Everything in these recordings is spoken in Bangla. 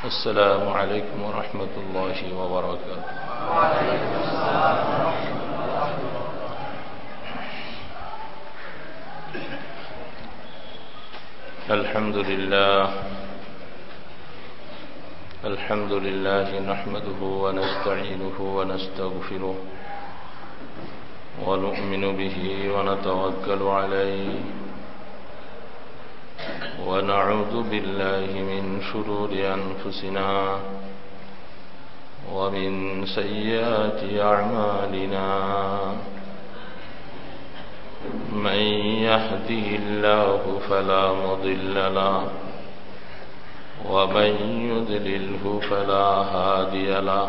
السلام عليكم ورحمة الله وبركاته. الحمد لله. الحمد لله نحمده ونستعينه ونستغفره ونؤمن به ونتوكل عليه. ونعوذ بالله من شرور أنفسنا ومن سيئات أعمالنا. من يهدي الله فلا مضل له ومن يذلله فلا هادي له.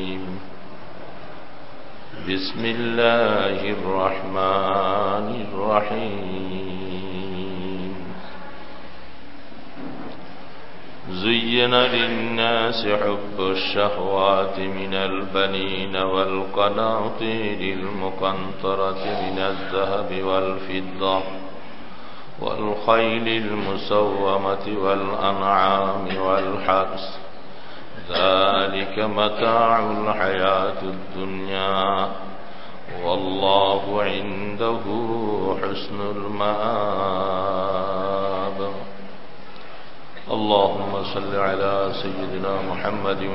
بسم الله الرحمن الرحيم. زين للناس حب الشهوات من البنين والقناطير المقنطرة من الذهب والفضة والخيل المسومة والأنعام والحرس ذلك متاع الحياة الدنيا. والله عنده حسن المآب. اللهم صل على سيدنا محمد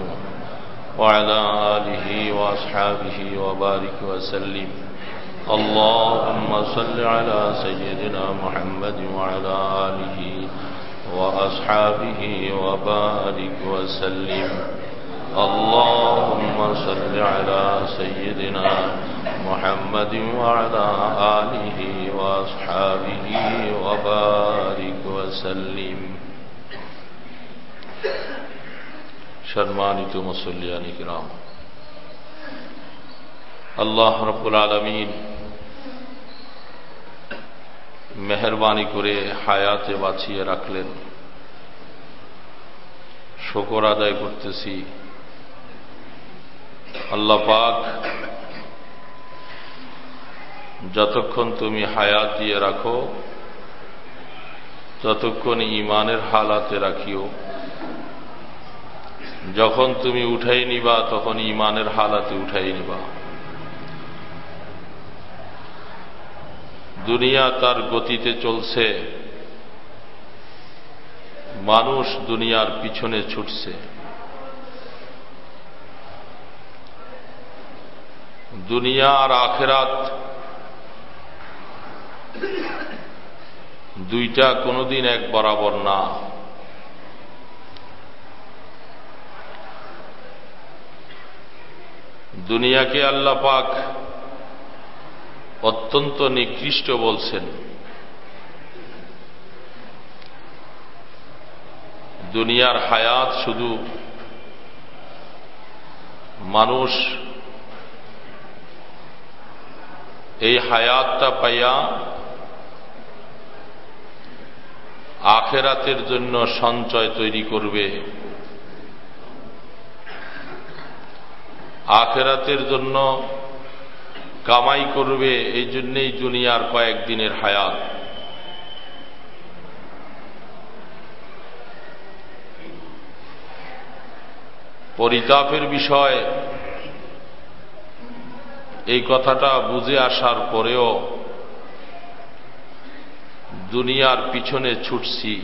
وعلى آله وأصحابه وبارك وسلم. اللهم صل على سيدنا محمد وعلى آله وأصحابه وبارك وسلم. اللهم صل على سيدنا محمد وعلى آله وأصحابه وبارك وسلم. شرماني شرمانت صلياني كرام اللہ رب العالمين মেহরবানি করে হায়াতে বাঁচিয়ে রাখলেন। শকর আদায় করতেছি। আল্লাহ পাক যতক্ষণ তুমি হায়াত দিয়ে রাখো, ততক্ষণ ইমানের হালাতে রাখিও। যখন তুমি উঠাই নিবা, তখন ইমানের হালাতে উঠাই নিবা। দুনিয়া তার গতিতে চলছে। মানুষ দুনিয়ার পিছনে ছুটছে। দুনিয়া আর আখেরাত দুইটা কোনোদিন এক বরাবর না। দুনিয়াকে আল্লাহ পাক অত্যন্ত নিকৃষ্ট বলছেন। দুনিয়ার হায়াত শুধু মানুষ এই হায়াতটা পাইয়া আখেরাতের জন্য সঞ্চয় তৈরি করবে। আখেরাতের জন্য কামাই করবে, এই জন্যেই দুনিয়ার কয়েকদিনের হায়াত। পরিতাপের বিষয়, এই কথাটা বুঝে আসার পরেও দুনিয়ার পিছনে ছুটছি।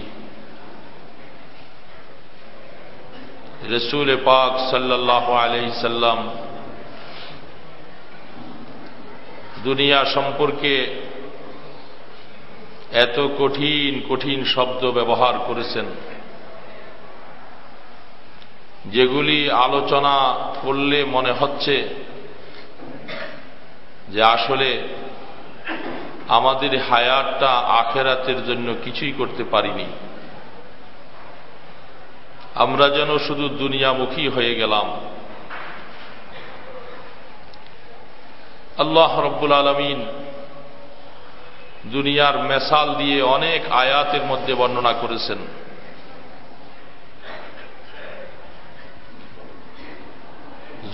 রসুল পাক সাল্লাহ আলহিসাল্লাম দুনিয়া সম্পর্কে এত কঠিন কঠিন শব্দ ব্যবহার করেছেন। যেগুলি আলোচনা করলে মনে হচ্ছে যে আসলে আমাদের হায়াতটা আখেরাতের জন্য কিছুই করতে পারিনি। আমরা যেন শুধু দুনিয়ামুখী হয়ে গেলাম। আল্লাহ রব্বুল আলমিন দুনিয়ার মেসাল দিয়ে অনেক আয়াতের মধ্যে বর্ণনা করেছেন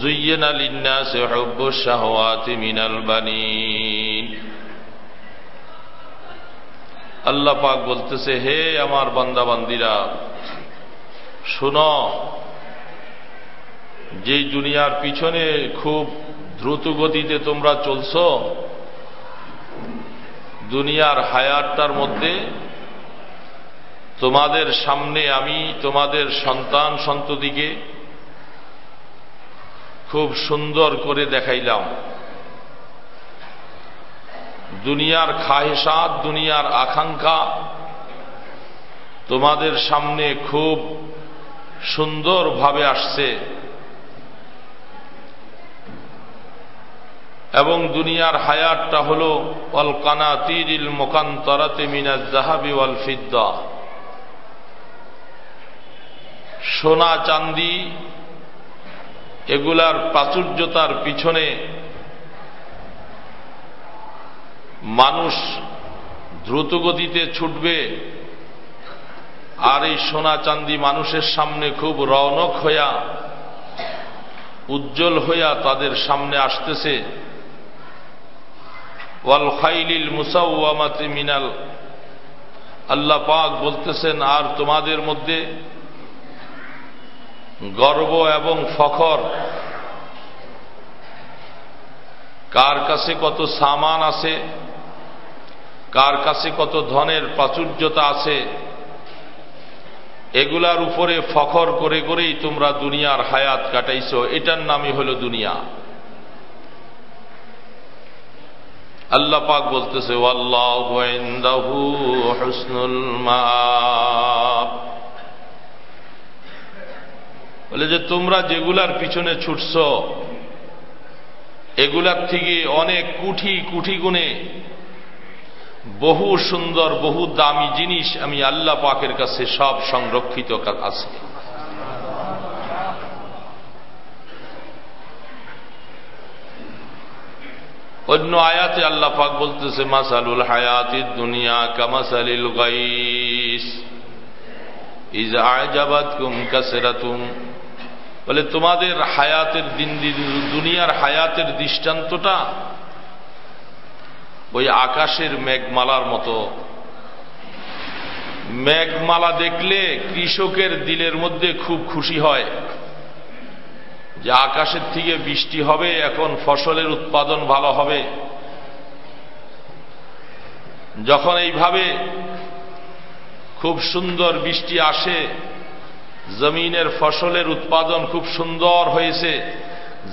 زين للناس حب الشهوات من البنين আল্লাহ পাক বলতেছে হে আমার বান্দাবান্দিরা শুন যে দুনিয়ার পিছনে খুব দ্রুত গতিতে তোমরা চলছ, দুনিয়ার হায়ারটার মধ্যে তোমাদের সামনে আমি তোমাদের সন্তান সন্ততিকে খুব সুন্দর করে দেখাইলাম। দুনিয়ার খাহেসাত দুনিয়ার আকাঙ্ক্ষা তোমাদের সামনে খুব সুন্দরভাবে আসছে। এবং দুনিয়ার হায়াতটা হল অল কানাতিরিল মোকান্তরাতে মিনাজ জাহাবি ওয়াল ফিদ্দা। সোনা চান্দি এগুলার প্রাচুর্যতার পিছনে মানুষ দ্রুতগতিতে ছুটবে, আর এই সোনা চান্দি মানুষের সামনে খুব রৌনক হইয়া, উজ্জ্বল হইয়া তাদের সামনে আসতেছে। খাইলিল মুসাউমাতি মিনাল। আল্লাহ পাক বলতেছেন, আর তোমাদের মধ্যে গর্ব এবং ফখর, কার কাছে কত সামান আছে, কার কাছে কত ধনের প্রাচুর্যতা আছে, এগুলার উপরে ফখর করে করেই তোমরা দুনিয়ার হায়াত কাটাইছ। এটার নামই হল দুনিয়া। আল্লাহ পাক বলতেছে বলে যে, তোমরা যেগুলার পিছনে ছুটছ, এগুলার থেকে অনেক কুঠি কুঠি গুণে বহু সুন্দর, বহু দামি জিনিস আমি আল্লাহ পাকের কাছে সব সংরক্ষিত আছে। অন্য আয়াতে আল্লাহ পাক বলতেছে, মাসালুল হায়াতি দুনিয়া কামাসালিল গাইস। ইজ আজাবাত কুম কাসেরাতুম বলে, তোমাদের হায়াতের দিন দুনিয়ার হায়াতের দৃষ্টান্তটা ওই আকাশের মেঘমালার মতো। মেঘমালা দেখলে কৃষকের দিলের মধ্যে খুব খুশি হয়। যে আকাশের থেকে বৃষ্টি হবে, এখন ফসলের উৎপাদন ভালো হবে। যখন এইভাবে খুব সুন্দর বৃষ্টি আসে, জমিনের ফসলের উৎপাদন খুব সুন্দর হয়েছে,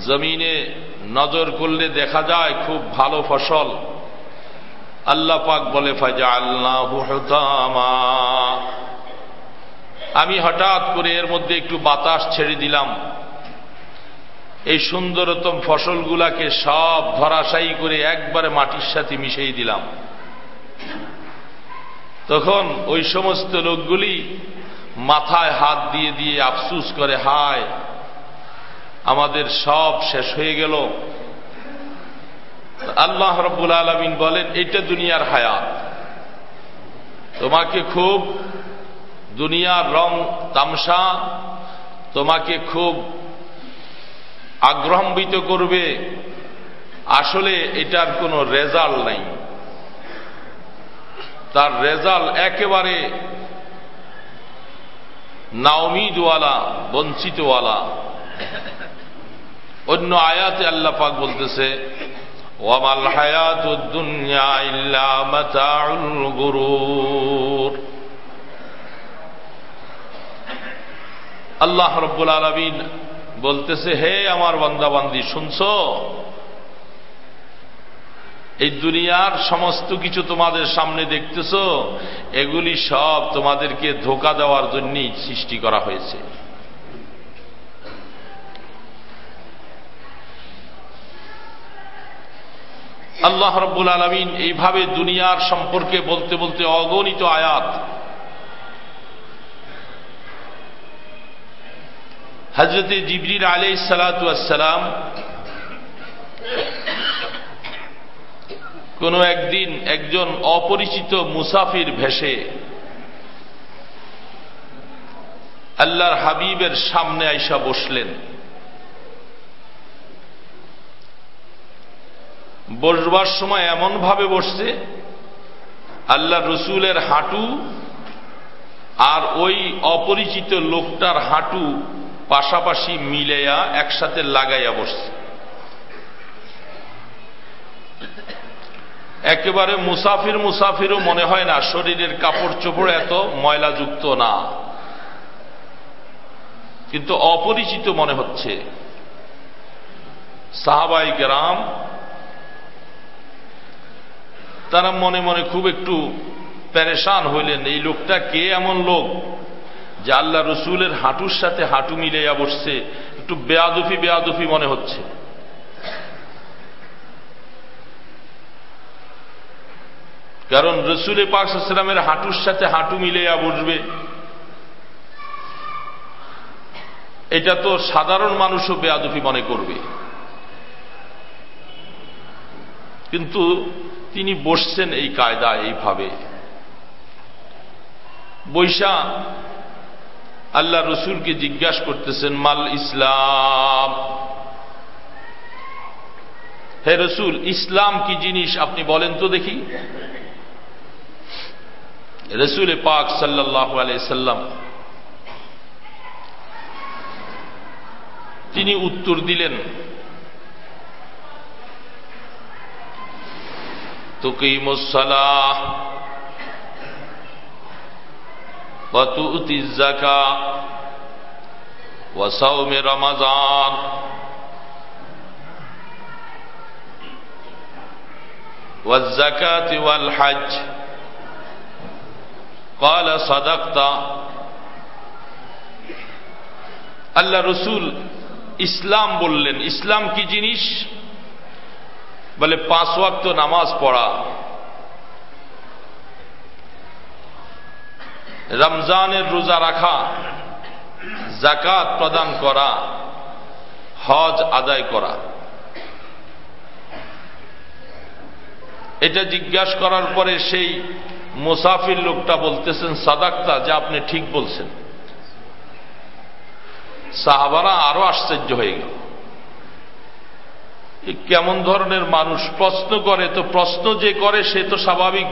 জমিনে নজর করলে দেখা যায় খুব ভালো ফসল। আল্লাহ পাক বলে ফাজা আল্লাহ আমি হঠাৎ করে এর মধ্যে একটু বাতাস ছেড়ে দিলাম। এই সুন্দরতম ফসলগুলাকে সব ধরাশায়ী করে একবারে মাটির সাথে মিশিয়ে দিলাম। তখন ওই সমস্ত লোকগুলি মাথায় হাত দিয়ে দিয়ে আফসুস করে, হায়, আমাদের সব শেষ হয়ে গেল। আল্লাহ রব্বুল আলমিন বলেন এটা দুনিয়ার হায়াত। তোমাকে খুব দুনিয়ার রং তামসা, তোমাকে খুব আগ্রহান্বিত করবে। আসলে এটার কোনো রেজাল্ট নাই। তার রেজাল্ট একেবারে নাওমিদওয়ালা, বঞ্চিতওয়ালা। অন্য আয়াতে আল্লাহ পাক বলতেছে, ওয়ামাল হায়াত দুনিয়া আল্লাহ রব্বুল আলমিন বলতেছে, হে আমার বান্দাবান্দি, শুনছ? এই দুনিয়ার সমস্ত কিছু তোমাদের সামনে দেখতেছ। এগুলি সব তোমাদেরকে ধোকা দেওয়ার জন্যই সৃষ্টি করা হয়েছে। আল্লাহ রব্বুল আলমিন এইভাবে দুনিয়ার সম্পর্কে বলতে বলতে অগণিত আয়াত হজরত জিবরির আলী সালাতাম কোন একদিন একজন অপরিচিত মুসাফির ভেসে আল্লাহর হাবিবের সামনে আইসা বসলেন। বসবার সময় এমন ভাবে বসছে, আল্লাহ রসুলের হাঁটু আর ওই অপরিচিত লোকটার হাঁটু পাশাপাশি মিলেয়া একসাথে লাগাইয়া বসছে। একেবারে মুসাফির মুসাফিরও মনে হয় না, শরীরের কাপড় চোপড় এত ময়লাযুক্ত না। কিন্তু অপরিচিত মনে হচ্ছে, সাহাবাই গ্রাম তারা মনে মনে খুব একটু প্যারেশান হইলেন, এই লোকটা কে এমন লোক? যে আল্লাহ রসুলের হাঁটুর সাথে হাঁটু মিলাইয়া বসছে, একটু বেয়াদুফি বেয়াদুফি মনে হচ্ছে। কারণ রসুল পাকসালামের হাঁটুর সাথে হাঁটু মিলাইয়া বসবে, এটা তো সাধারণ মানুষও বেয়াদুফি মনে করবে। কিন্তু তিনি বসছেন এই কায়দা এইভাবে। বৈশা আল্লাহ রসুলকে জিজ্ঞাসা করতেছেন, মাল ইসলাম। হে রসুল, ইসলাম কি জিনিস আপনি বলেন তো দেখি। রসুল পাক সাল্লাহ সাল্লাম, তিনি উত্তর দিলেন তুকিমুসালাহ وتؤتي الزكاة وصوم رمضان والزكاة والحج قال صدقت আল্লাহ রসুল ইসলাম বললেন ইসলাম কি জিনিস বলে পাঁচ ওয়াক্ত নামাজ পড়া রমজানের রোজা রাখা জাকাত প্রদান করা, হজ আদায় করা। এটা জিজ্ঞাসা করার পরে সেই মুসাফির লোকটা বলতেছেন, সাদাক্তা, যে আপনি ঠিক বলছেন। সাহাবারা আরও আশ্চর্য হয়ে গেল। কেমন ধরনের মানুষ, প্রশ্ন করে, তো প্রশ্ন যে করে সে তো স্বাভাবিক।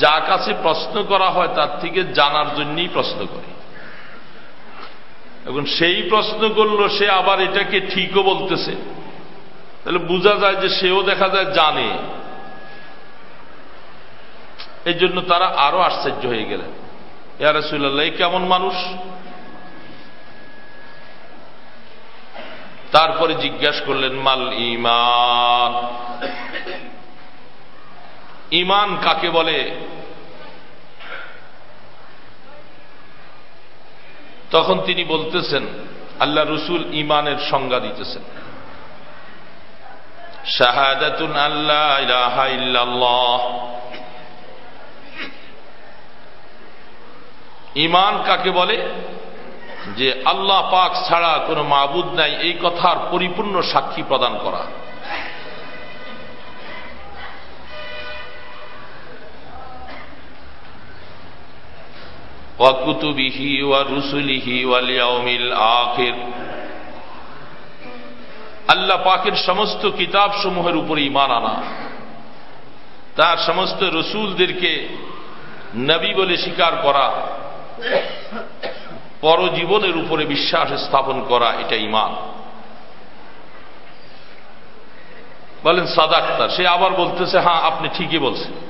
যা কাছে প্রশ্ন করা হয়, তার থেকে জানার জন্যই প্রশ্ন করে। এখন সেই প্রশ্ন করল, সে আবার এটাকে ঠিকও বলতেছে। তাহলে বোঝা যায় যে সেও দেখা যায় জানে। এই জন্য তারা আরও আশ্চর্য হয়ে গেলেন। ইয়ারসুল্লাহ কেমন মানুষ? তারপরে জিজ্ঞাসা করলেন, মাল ইমান? ইমান কাকে বলে? তখন তিনি বলতেছেন, আল্লাহ রসুল ইমানের সংজ্ঞা দিতেছেন। শাহাদাতুন আল্লাহ ইমান কাকে বলে? যে আল্লাহ পাক ছাড়া কোনো মাবুদ নাই, এই কথার পরিপূর্ণ সাক্ষী প্রদান করা। ওয়া রুসুলিহি ওয়ালিয়াউমিল আখির। আল্লাহ পাকের সমস্ত কিতাব সমূহের উপরে ইমান আনা। তার সমস্ত রসুলদেরকে নবী বলে স্বীকার করা, পরজীবনের উপরে বিশ্বাস স্থাপন করা, এটা ইমান বলেন সাদাক্তার, সে আবার বলতেছে হ্যাঁ আপনি ঠিকই বলছেন।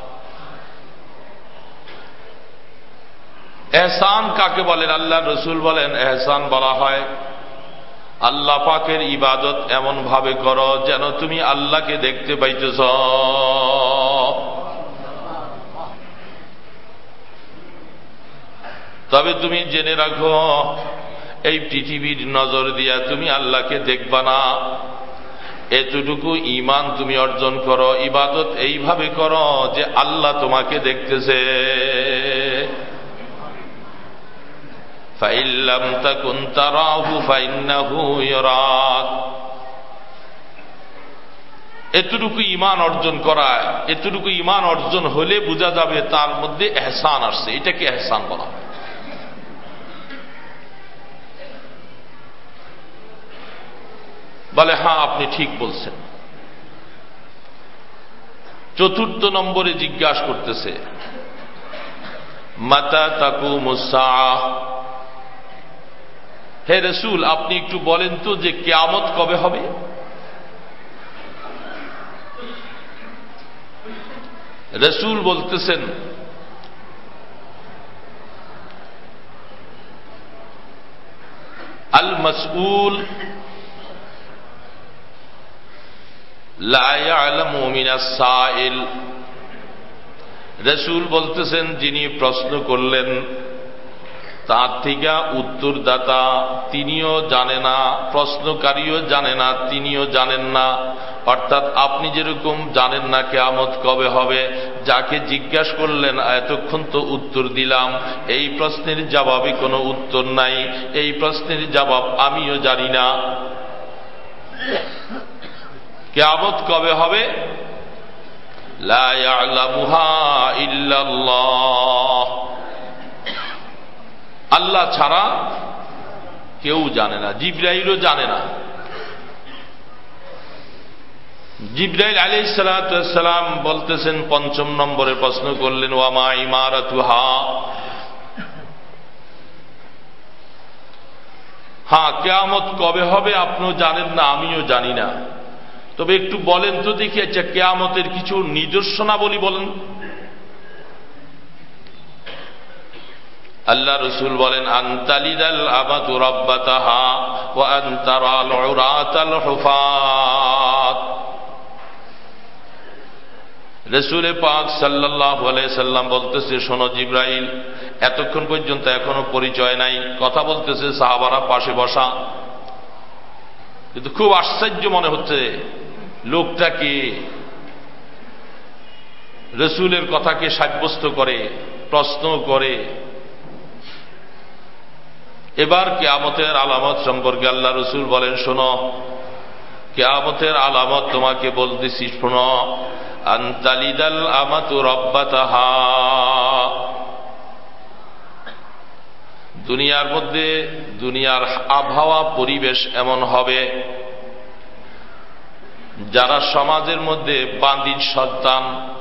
এহসান কাকে বলেন? আল্লাহ রসুল বলেন, এহসান বলা হয়, আল্লাহ পাকের ইবাদত এমন ভাবে করো যেন তুমি আল্লাহকে দেখতে পাইতেছ। তবে তুমি জেনে রাখো, এই পৃথিবীর নজর দিয়া তুমি আল্লাহকে দেখবা না। এতটুকু ইমান তুমি অর্জন করো, ইবাদত এইভাবে করো যে আল্লাহ তোমাকে দেখতেছে। ফাইল্লাম তাকুন তারাহু ফাইন্নাহু ইয়ারাক এতটুকু ইমান অর্জন করা, এতটুকু ইমান অর্জন হলে বোঝা যাবে তার মধ্যে এহসান আসছে। এটাকে এহসান বলা বলে হ্যাঁ আপনি ঠিক বলছেন। চতুর্থ নম্বরে জিজ্ঞাসা করতেছে, মাতা তাকু মুসা হে রসুল, আপনি একটু বলেন তো যে কেয়ামত কবে হবে? রসুল বলতেছেন, আল মসউল রসুল বলতেছেন, যিনি প্রশ্ন করলেন তার থেকে উত্তরদাতা তিনিও জানে না, প্রশ্নকারীও জানে না, তিনিও জানেন না। অর্থাৎ আপনি যেরকম জানেন না কেয়ামত কবে হবে, যাকে জিজ্ঞাসা করলেন, এতক্ষণ তো উত্তর দিলাম। এই প্রশ্নের জবাবে কোনো উত্তর নাই। এই প্রশ্নের জবাব আমিও জানি না। কেয়ামত কবে হবে? আল্লাহ ছাড়া কেউ জানে না, জিব্রাইলও জানে না। জিব্রাইল আলী সালাম বলতেছেন, পঞ্চম নম্বরে প্রশ্ন করলেন ওয়ামা ইমারাতুহা? হ্যাঁ কেয়ামত কবে হবে আপনিও জানেন না, আমিও জানি না। তবে একটু বলেন তো দেখি আচ্ছা কেয়ামতের কিছু নিদর্শনাবলী বলেন। আল্লাহ রসুল বলেন, আন্তালিদাল আবাদু রব্বাতাহা ও আন্তারাল উরাতাল হুফাত। রসুলে পাক সাল্লাহ সাল্লাম বলতেছে, শোনো জিব্রাইল, এতক্ষণ পর্যন্ত এখনও পরিচয় নাই। কথা বলতেছে, সাহাবারা পাশে বসা। কিন্তু খুব আশ্চর্য মনে হচ্ছে লোকটাকে রসুলের কথাকে সাব্যস্ত করে প্রশ্ন করে। এবার কেয়ামতের আলামত সম্পর্কে আল্লাহ রসুল বলেন, শোনো, কেয়ামতের আলামত তোমাকে বলতেছি, শোনো, আন্তালিদাল আমাতু রব্বাতাহা। দুনিয়ার মধ্যে দুনিয়ার আবহাওয়া, পরিবেশ এমন হবে যারা সমাজের মধ্যে বান্দির সন্তান,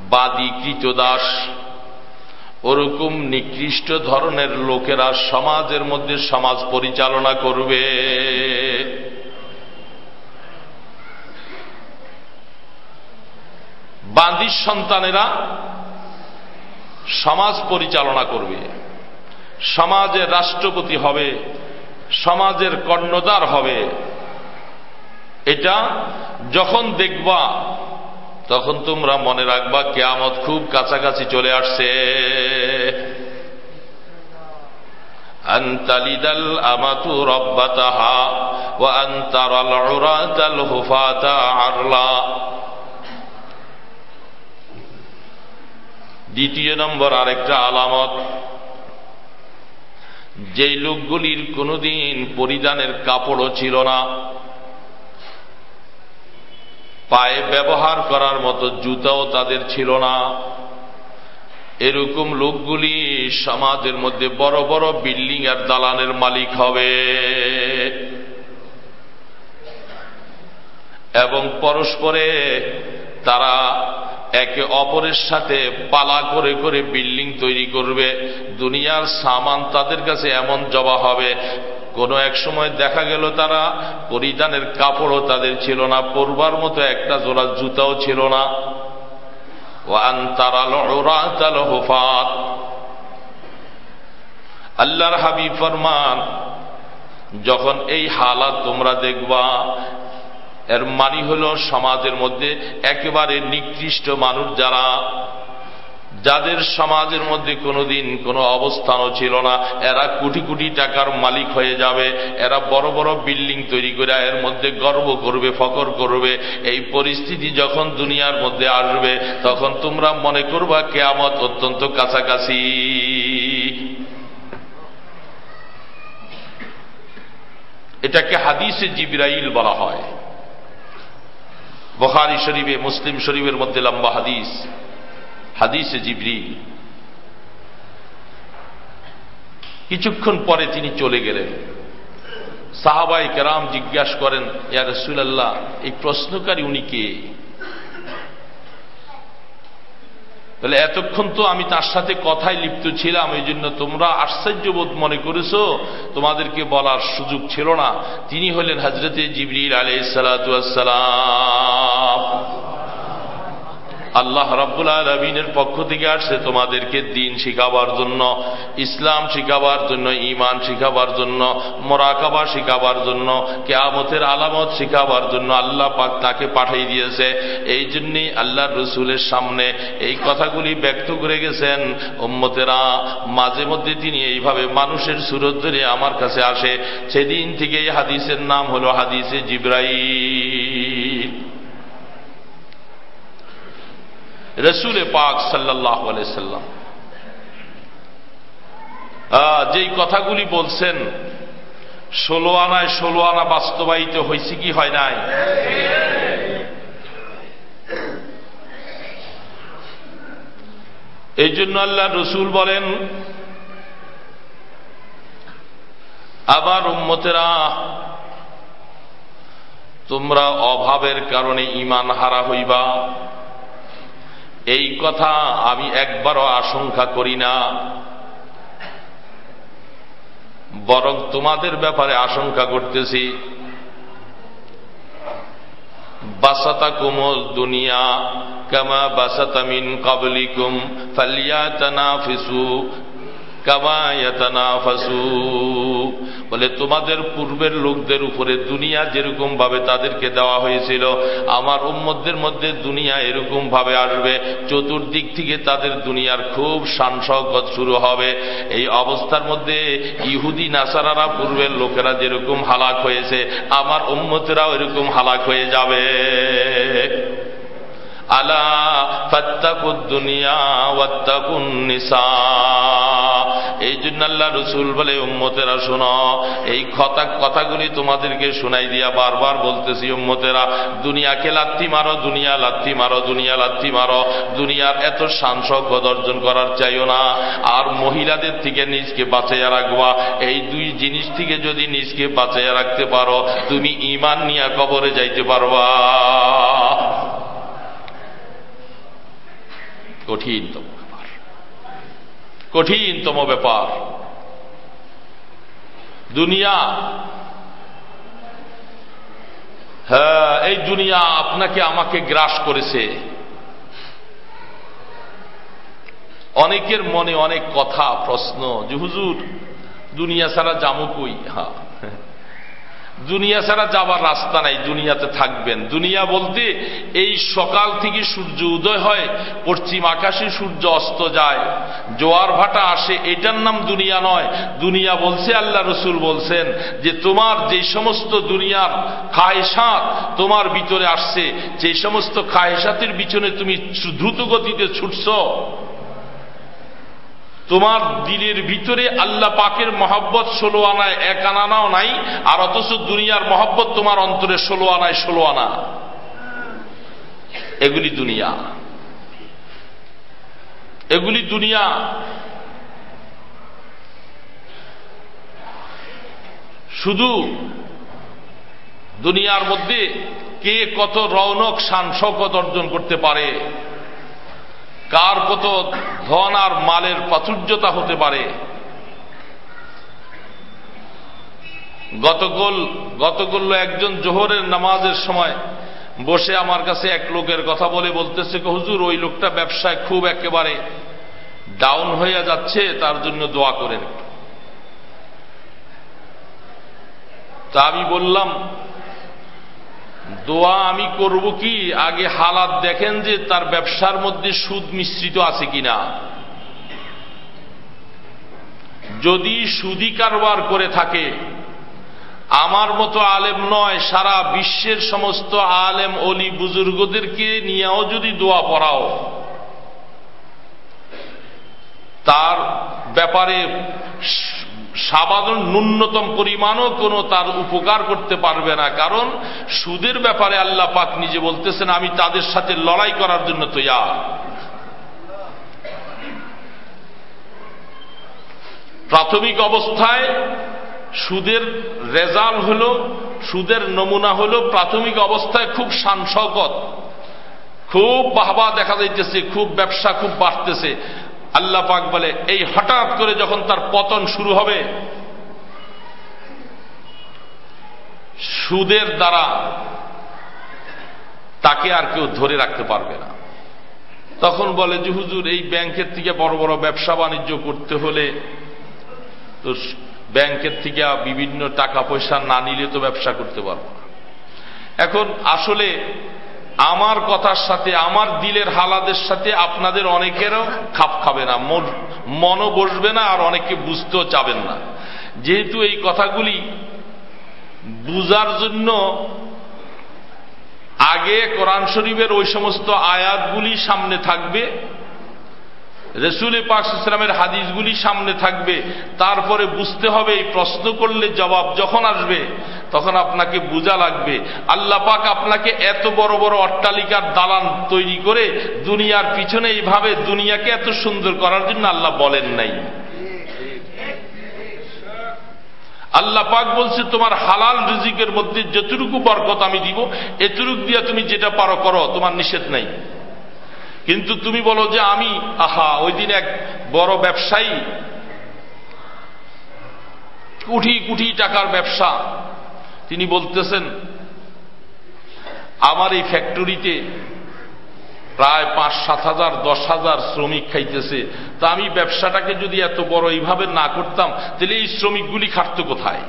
বাদী কৃতদাস ওরকম নিকৃষ্ট ধরনের লোকেরা সমাজের মধ্যে সমাজ পরিচালনা করবে। বান্দির সন্তানেরা সমাজ পরিচালনা করবে। সমাজের রাষ্ট্রপতি হবে, সমাজের কর্ণদার হবে। এটা যখন দেখবা তখন তোমরা মনে রাখবা, কেয়ামত খুব কাছাকাছি চলে আসছে। আন্তালিদাল আমাতু রব্বাতাহা ও আন্তারাল উরাতাল হুফাতা আরলা। দ্বিতীয় নম্বর আরেকটা আলামত, যেই লোকগুলির কোনদিন পরিধানের কাপড়ও ছিল না পায়ে ব্যবহার করার মতো জুতাও তাদের ছিল না। এরকম লোকগুলি সমাজের মধ্যে বড় বড় বিল্ডিং আর দালানের মালিক হবে। এবং পরস্পরে তারা একে অপরের সাথে পালা করে করে বিল্ডিং তৈরি করবে। দুনিয়ার সামান তাদের কাছে এমন জবা হবে কোন এক সময় দেখা গেল তারা পরিধানের কাপড়ও তাদের ছিল না পড়বার মতো একটা জোড়া জুতাও ছিল না। আল্লাহর হাবিব ফরমান, যখন এই হালাত তোমরা দেখবা, এর মানি হল সমাজের মধ্যে একেবারে নিকৃষ্ট মানুষ যারা যাদের সমাজের মধ্যে কোনোদিন কোনো অবস্থানও ছিল না, এরা কোটি কোটি টাকার মালিক হয়ে যাবে, এরা বড় বড় বিল্ডিং তৈরি করে এর মধ্যে গর্ব করবে ফকর করবে। এই পরিস্থিতি যখন দুনিয়ার মধ্যে আসবে, তখন তোমরা মনে করবা কেয়ামত অত্যন্ত কাছাকাছি। এটাকে হাদিসে জিব্রাইল বলা হয়। বখারি শরীফে, মুসলিম শরীফের মধ্যে লম্বা হাদিস। হাদিসে জিবরিল। কিছুক্ষণ পরে তিনি চলে গেলেন। সাহাবাই কেরাম জিজ্ঞাসা করেন, ইয়া রসুল্লাহ এই প্রশ্নকারী উনি কে? তাহলে এতক্ষণ তো আমি তার সাথে কথায় লিপ্ত ছিলাম, এই জন্য তোমরা আশ্চর্যবোধ মনে করেছ। তোমাদেরকে বলার সুযোগ ছিল না। তিনি হলেন হজরতে জিবরিল আলাই সালাতাম আল্লাহ রাব্বুল আলমিনের পক্ষ থেকে আসছে তোমাদেরকে দিন শিখাবার জন্য, ইসলাম শিখাবার জন্য ইমান শিখাবার জন্য, মোরাকাবা শিখাবার জন্য, কেয়ামতের আলামত শিখাবার জন্য আল্লাহ পাক তাকে পাঠিয়ে দিয়েছে। এই জন্যই আল্লাহ রসুলের সামনে এই কথাগুলি ব্যক্ত করে গেছেন। ওম্মতেরা মাঝে মধ্যে তিনি এইভাবে মানুষের সুরত ধরে আমার কাছে আসে। সেদিন থেকে এই হাদিসের নাম হল হাদিসে জিব্রাই রসুলে পাক সাল্লাহ সাল্লাম। যেই কথাগুলি বলছেন, ষোলো আনায় ষোলো আনা বাস্তবায়িত হয়েছে কি হয় নাই? এই জন্য আল্লাহ রসুল বলেন, আবার উম্মতেরা, তোমরা অভাবের কারণে ইমান হারা হইবা। এই কথা আমি একবারও আশঙ্কা করি না। বরং তোমাদের ব্যাপারে আশঙ্কা করতেছি। বাসাতা কুমল দুনিয়া কামা বাসাতামিন কাবলিকুম ফালিয়া তানা ফিসু বলে, তোমাদের পূর্বের লোকদের উপরে দুনিয়া যেরকম ভাবে তাদেরকে দেওয়া হয়েছিল, আমার উম্মদের মধ্যে দুনিয়া এরকম ভাবে আসবে, চতুর্দিক থেকে তাদের দুনিয়ার খুব সাংসগত শুরু হবে। এই অবস্থার মধ্যে ইহুদি, নাসারারা পূর্বের লোকেরা যেরকম হালাক হয়েছে, আমার উম্মতেরাও এরকম হালাক হয়ে যাবে। এই জন্য আল্লাহ রসুল বলে, উম্মতেরা, শোনো, এই কথা, কথাগুলি তোমাদেরকে শোনাই দিয়া বারবার বলতেছি, উম্মতেরা, দুনিয়াকে লাত্তি মারো, দুনিয়া লাত্তি মারো, দুনিয়া লাত্তি মারো, দুনিয়ার এত সাংসজ্ঞ অর্জন করার চাইও না। আর মহিলাদের থেকে নিজকে বাঁচাইয়া রাখবা। এই দুই জিনিস থেকে যদি নিজকে বাঁচাইয়া রাখতে পারো, তুমি ইমান নিয়ে কবরে যাইতে পারবা। কঠিনতম ব্যাপার। কঠিনতম ব্যাপার। দুনিয়া। হ্যাঁ এই দুনিয়া আপনাকে, আমাকে গ্রাস করেছে। অনেকের মনে অনেক কথা, প্রশ্ন যে, হুজুর, দুনিয়া ছাড়া জামুকুই হ্যাঁ। দুনিয়া ছাড়া যাবার রাস্তা নাই, দুনিয়াতে থাকবেন। দুনিয়া বলতে এই সকাল থেকে সূর্য উদয় হয়, পশ্চিম আকাশে সূর্য অস্ত যায়। জোয়ার ভাটা আসে, এটার নাম দুনিয়া নয়। দুনিয়া বলছে, আল্লাহ রসুল বলছেন যে, তোমার যে সমস্ত দুনিয়ার খায়সাত তোমার ভিতরে আসছে, যে সমস্ত খায়সাতের পিছনে তুমি দ্রুত গতিতে ছুটছ তোমার দিলের ভিতরে আল্লাহ পাকের মহব্বত ষোলো আনায় এক আনানাও নাই, আর অথচ দুনিয়ার মহব্বত তোমার অন্তরে ষোলো আনায় ষোলো আনা। এগুলি দুনিয়া। এগুলি দুনিয়া। শুধু দুনিয়ার মধ্যে কে কত রৌনক শান শকত অর্জন করতে পারে? কার কত ধন আর মালের প্রাচুর্যতা হতে পারে? গতকল গতকল একজন জোহরের নামাজের সময় বসে আমার কাছে এক লোকের কথা বলে বলতেছে হুজুর, ওই লোকটা ব্যবসায় খুব একেবারে ডাউন হইয়া যাচ্ছে, তার জন্য দোয়া করেন তা আমি বললাম দোয়া আমি করব কি? আগে হালাত দেখেন যে তার ব্যবসার মধ্যে সুদ মিশ্রিত আছে কিনা। যদি সুদি কারবার করে থাকে, আমার মতো আলেম নয়, সারা বিশ্বের সমস্ত আলেম অলি বুজুর্গদেরকে নিয়েও যদি দোয়া পড়াও, তার ব্যাপারে সাধারণ ন্যূনতম পরিমাণও কোনো তার উপকার করতে পারবে না। কারণ সুদের ব্যাপারে আল্লাহ পাক নিজে বলতেছেন, আমি তাদের সাথে লড়াই করার জন্য তৈয়া প্রাথমিক অবস্থায় সুদের রেজাল্ট হল, সুদের নমুনা হল প্রাথমিক অবস্থায় খুব সাংসকত খুব বাহবা দেখা যাইতেছে, খুব ব্যবসা খুব বাড়তেছে। আল্লাহ পাক বলে, এই হঠাৎ করে যখন তার পতন শুরু হবে, সুদের দ্বারা তাকে আর কেউ ধরে রাখতে পারবে না। তখন বলে যে, হুজুর, এই ব্যাংকের থেকে বড় বড় ব্যবসা বাণিজ্য করতে হলে তো ব্যাংকের থেকে বিভিন্ন টাকা পয়সা না নিলে তো ব্যবসা করতে পারব না। এখন আসলে আমার কথার সাথে, আমার দিলের হালাদের সাথে আপনাদের অনেকেরও খাপ খাবে না মনও বসবে না আর অনেকে বুঝতেও চাবেন না। যেহেতু এই কথাগুলি বুজার জন্য আগে কোরআন শরীফের ওই সমস্ত আয়াতগুলি সামনে থাকবে রসুল পাক ইসলামের হাদিসগুলি সামনে থাকবে। তারপরে বুঝতে হবে, এই প্রশ্ন করলে জবাব যখন আসবে, তখন আপনাকে বোঝা লাগবে। আল্লাহ পাক আপনাকে এত বড় বড় অট্টালিকার দালান তৈরি করে দুনিয়ার পিছনে এইভাবে দুনিয়াকে এত সুন্দর করার জন্য আল্লাহ বলেন নাই। আল্লাহ পাক বলছে, তোমার হালাল রিজিকের মধ্যে যতটুকু বরকত আমি দিব, এতটুক দিয়ে তুমি যেটা পারো করো, তোমার নিষেধ নাই। কিন্তু তুমি বলো যে আমি, আহা ওই দিন এক বড় ব্যবসায়ী কুঠি কুঠি টাকার ব্যবসা। তিনি বলতেছেন, আমার এই ফ্যাক্টরিতে প্রায় পাঁচ, সাত হাজার, দশ হাজার শ্রমিক খাইতেছে। তা আমি ব্যবসাটাকে যদি এত বড় এইভাবে না করতাম, তাহলে এই শ্রমিকগুলি খাটত কোথায়?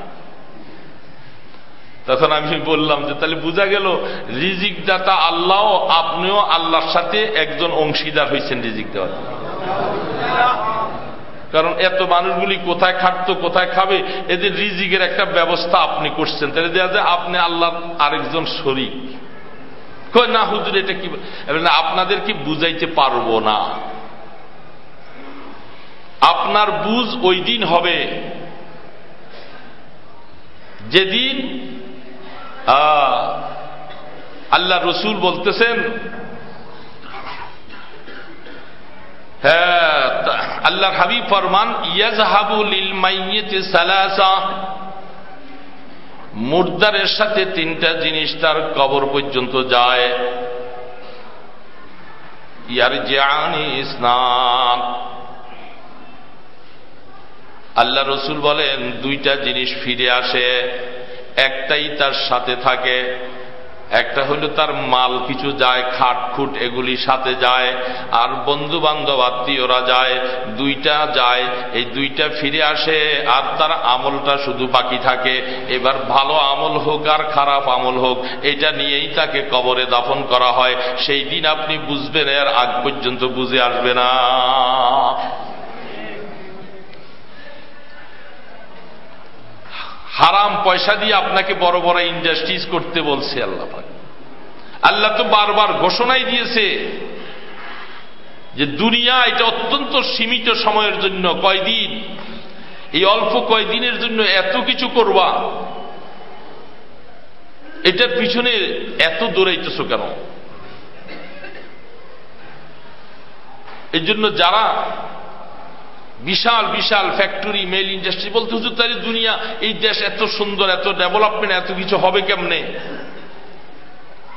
তখন আমি বললাম যে, তাহলে বোঝা গেল রিজিক দাতা আল্লাহ আপনিও আল্লাহর সাথে একজন অংশীদার হয়েছেন রিজিক দেওয়ার। কারণ এত মানুষগুলি কোথায় খাটতো, কোথায় খাবে, এদের রিজিকের একটা ব্যবস্থা আপনি করছেন। তাহলে দেওয়া যায় আপনি আল্লাহ আরেকজন শরিক। কয়, না হুজুর, এটা কি? আপনাদের কি বুঝাইতে পারব না। আপনার বুঝ ওই দিন হবে। যেদিন আল্লাহ রসুল বলতেছেন হ্যাঁ আল্লাহ হাবিব ফরমান ইয়াজহাবুল সালাসা। মুর্দারের সাথে তিনটা জিনিস তার কবর পর্যন্ত যায়। ইয়ার জানি স্নান আল্লাহ রসুল বলেন, দুইটা জিনিস ফিরে আসে। একটাই তার সাথে থাকে, একটা হলো তার মাল, কিছু যায় খাট খুট এগুলি সাথে যায়, আর বন্ধু বান্ধব আত্মীয়রা যায়, দুইটা যায়, এই দুইটা ফিরে আসে, আর তার আমলটা শুধু বাকি থাকে। এবার ভালো আমল হোক আর খারাপ আমল হোক, এটা নিয়েই তাকে কবরে দাফন করা হয়। সেই দিন আপনি বুঝবেন আর আগ পর্যন্ত বুঝে আসবে না হারাম পয়সা দিয়ে আপনাকে বড় বড় ইন্ডাস্ট্রিজ করতে বলছে আল্লাহ আল্লাহ তো বারবার ঘোষণাই দিয়েছে যে দুনিয়া এটা অত্যন্ত সীমিত সময়ের জন্য, কয়দিন? এই অল্প কয়দিনের জন্য এত কিছু করবা। এটার পিছনে এত দৌড়াইতেছ কেন? এই জন্য যারা বিশাল বিশাল ফ্যাক্টরি মেল ইন্ডাস্ট্রি বলতে হুজুর তাই দুনিয়া, এই দেশ এত সুন্দর, এত ডেভেলপমেন্ট এত কিছু হবে কেমনে?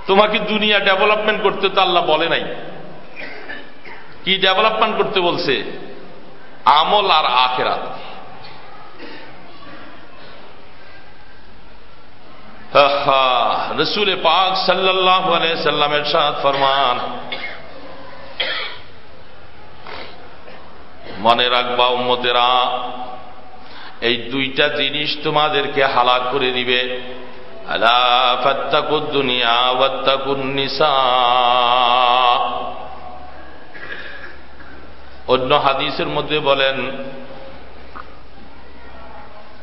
তোমাকে দুনিয়া ডেভেলপমেন্ট করতে তো আল্লাহ বলে নাই। কি ডেভেলপমেন্ট করতে বলছে? আমল আর আখেরাত। রসুল পাক সাল্লাহ সাল্লামের সাথ ফরমান। মনে রাখবা, উম্মতেরা, এই দুইটা জিনিস তোমাদেরকে হালাক করে দিবে। দুনিয়া অন্য হাদিসের মধ্যে বলেন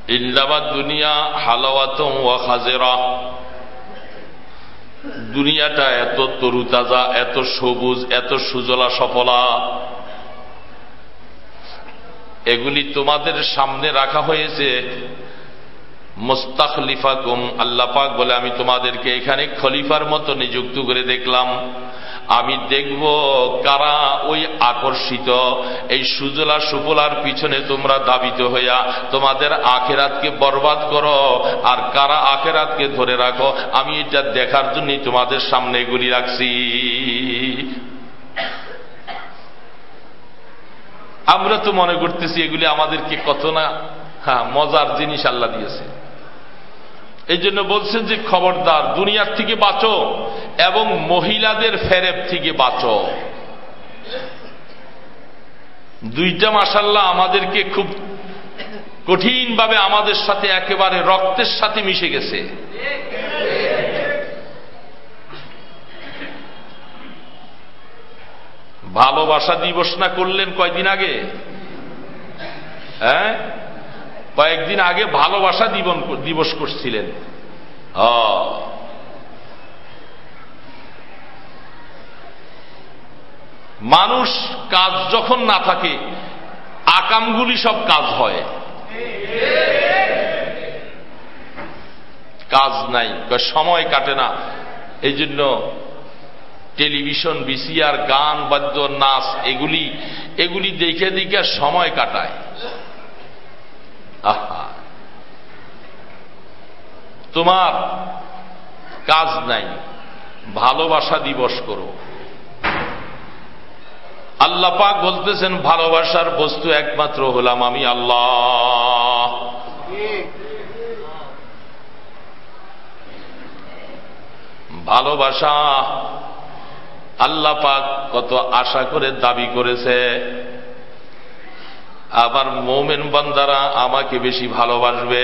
ইল্লাবাদ দুনিয়া হালাওয়াত ও খাজেরা। দুনিয়াটা এত তরুতাজা, এত সবুজ, এত সুজলা সফলা। এগুলি তোমাদের সামনে রাখা হয়েছে। মোস্তাখলিফাকুম, আল্লাহ পাক বলে আমি তোমাদেরকে এখানে খলিফার মতো নিযুক্ত করে দেখলাম। আমি দেখব কারা ওই আকর্ষিত, এই সুজলা সুফলার পিছনে তোমরা দাবিত হইয়া তোমাদের আখেরাতকে বরবাদ করো আর কারা আখেরাতকে ধরে রাখো, আমি এটা দেখার জন্যই তোমাদের সামনে এগুলি রাখছি। আমরা তো মনে করতেছি এগুলি আমাদেরকে কত না হ্যাঁ মজার জিনিস আল্লাহ দিয়েছে। এই জন্য বলছেন যে, খবরদার, দুনিয়ার থেকে বাঁচো এবং মহিলাদের ফেরেব থেকে বাঁচো। দুইটা মাসাল্লাহ আমাদেরকে খুব কঠিনভাবে আমাদের সাথে একেবারে রক্তের সাথে মিশে গেছে। ভালোবাসা দিবস না করলেন কয়দিন আগে? হ্যাঁ? কয়েকদিন আগে ভালোবাসা দিবন দিবস করছিলেন। হ মানুষ কাজ যখন না থাকে, আকামগুলি সব কাজ হয়। কাজ নাই সময় কাটে না। এই জন্য টেলিভিশন, বিসিআর, গান, বাদ্য, নাচ, এগুলি এগুলি দেখে দেখে সময় কাটায়। তোমার কাজ নাই। ভালোবাসা দিবস করো। আল্লাহ পাক বলতেছেন, ভালোবাসার বস্তু একমাত্র হলাম আমি আল্লাহ। ভালোবাসা আল্লাহ পাক কত আশা করে দাবি করেছে। আবার মোমেন বান্দারা আমাকে বেশি ভালোবাসবে।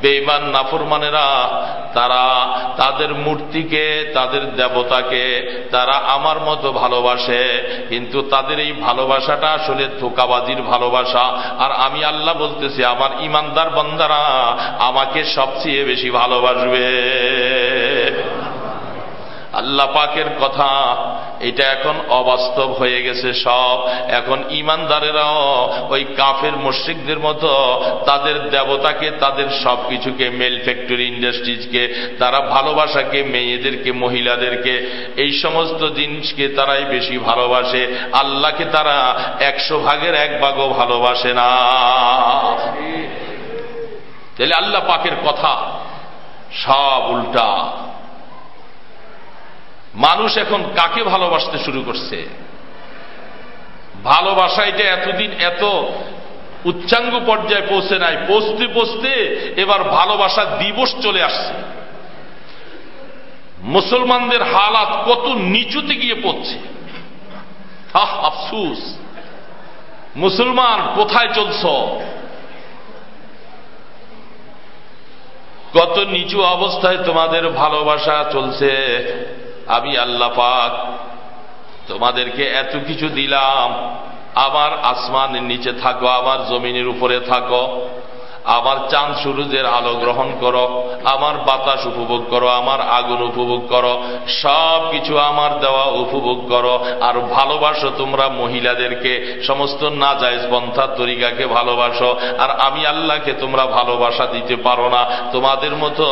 বেঈমান, নাফরমানেরা, তারা তাদের মূর্তিকে, তাদের দেবতাকে তারা আমার মতো ভালোবাসে, কিন্তু তাদের এই ভালোবাসাটা আসলে ধোকাবাজির ভালোবাসা। আর আমি আল্লাহ বলতেছি, আমার ইমানদার বন্দারা আমাকে সবচেয়ে বেশি ভালোবাসবে। আল্লাহ পাকের কথা এটা এখন অবাস্তব হয়ে গেছে সব। এখন ইমানদারেরাও ওই কাফের মসজিদদের মতো তাদের দেবতাকে, তাদের সব কিছুকে মেল ফ্যাক্টরি ইন্ডাস্ট্রিজকে, তারা ভালোবাসাকে, মেয়েদেরকে, মহিলাদেরকে, এই সমস্ত জিনিসকে তারাই বেশি ভালোবাসে। আল্লাহকে তারা একশো ভাগের এক ভাগও ভালোবাসে না। তাহলে আল্লাহ পাকের কথা সব উল্টা। মানুষ এখন কাকে ভালোবাসতে শুরু করছে? ভালোবাসা এটা এতদিন এত উচ্চাঙ্গ পর্যায়ে পৌঁছে নাই, পৌঁছতে পৌঁছতে এবার ভালোবাসা দিবস চলে আসছে। মুসলমানদের হালাত কত নিচুতে গিয়ে পড়ছে। আহ, আফসুস। মুসলমান কোথায় চলছ? কত নিচু অবস্থায় তোমাদের ভালোবাসা চলছে। আমি আল্লাহ পাক তোমাদেরকে এত কিছু দিলাম। আমার আসমানের নিচে থাকো, আমার জমিনের উপরে থাকো। আমার চাঁদ সূর্যের আলো গ্রহণ করো, আমার বাতাস উপভোগ করো, আমার আগুন উপভোগ করো সব কিছু আমার দেওয়া উপভোগ করো, আর ভালোবাসো তোমরা মহিলাদেরকে, সমস্ত না যায় বন্থার তরিকাকে ভালোবাসো, আর আমি আল্লাহকে তোমরা ভালোবাসা দিতে পারো না। তোমাদের মতো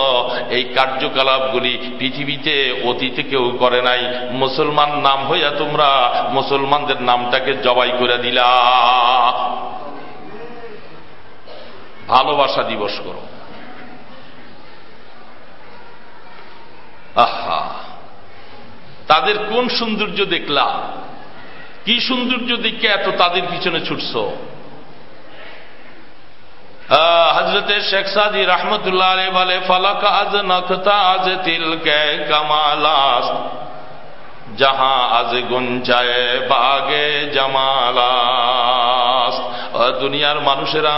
এই কার্যকলাপগুলি পৃথিবীতে অতীতে কেউ করে নাই। মুসলমান নাম হইয়া তোমরা মুসলমানদের নামটাকে জবাই করে দিলা। ভালোবাসা দিবস করো। আহা। তাদের কোন সৌন্দর্য দেখলা? কি সৌন্দর্য দেখে এত তাদের পিছনে ছুটছ? হজরত শেখ সাদি রহমতুল্লাহ বলে, ফলক আজ নখতা আজ তিল কে কামালাস যাহা আজ গুঞ্চায় বাগে জামালাস দুনিয়ার মানুষেরা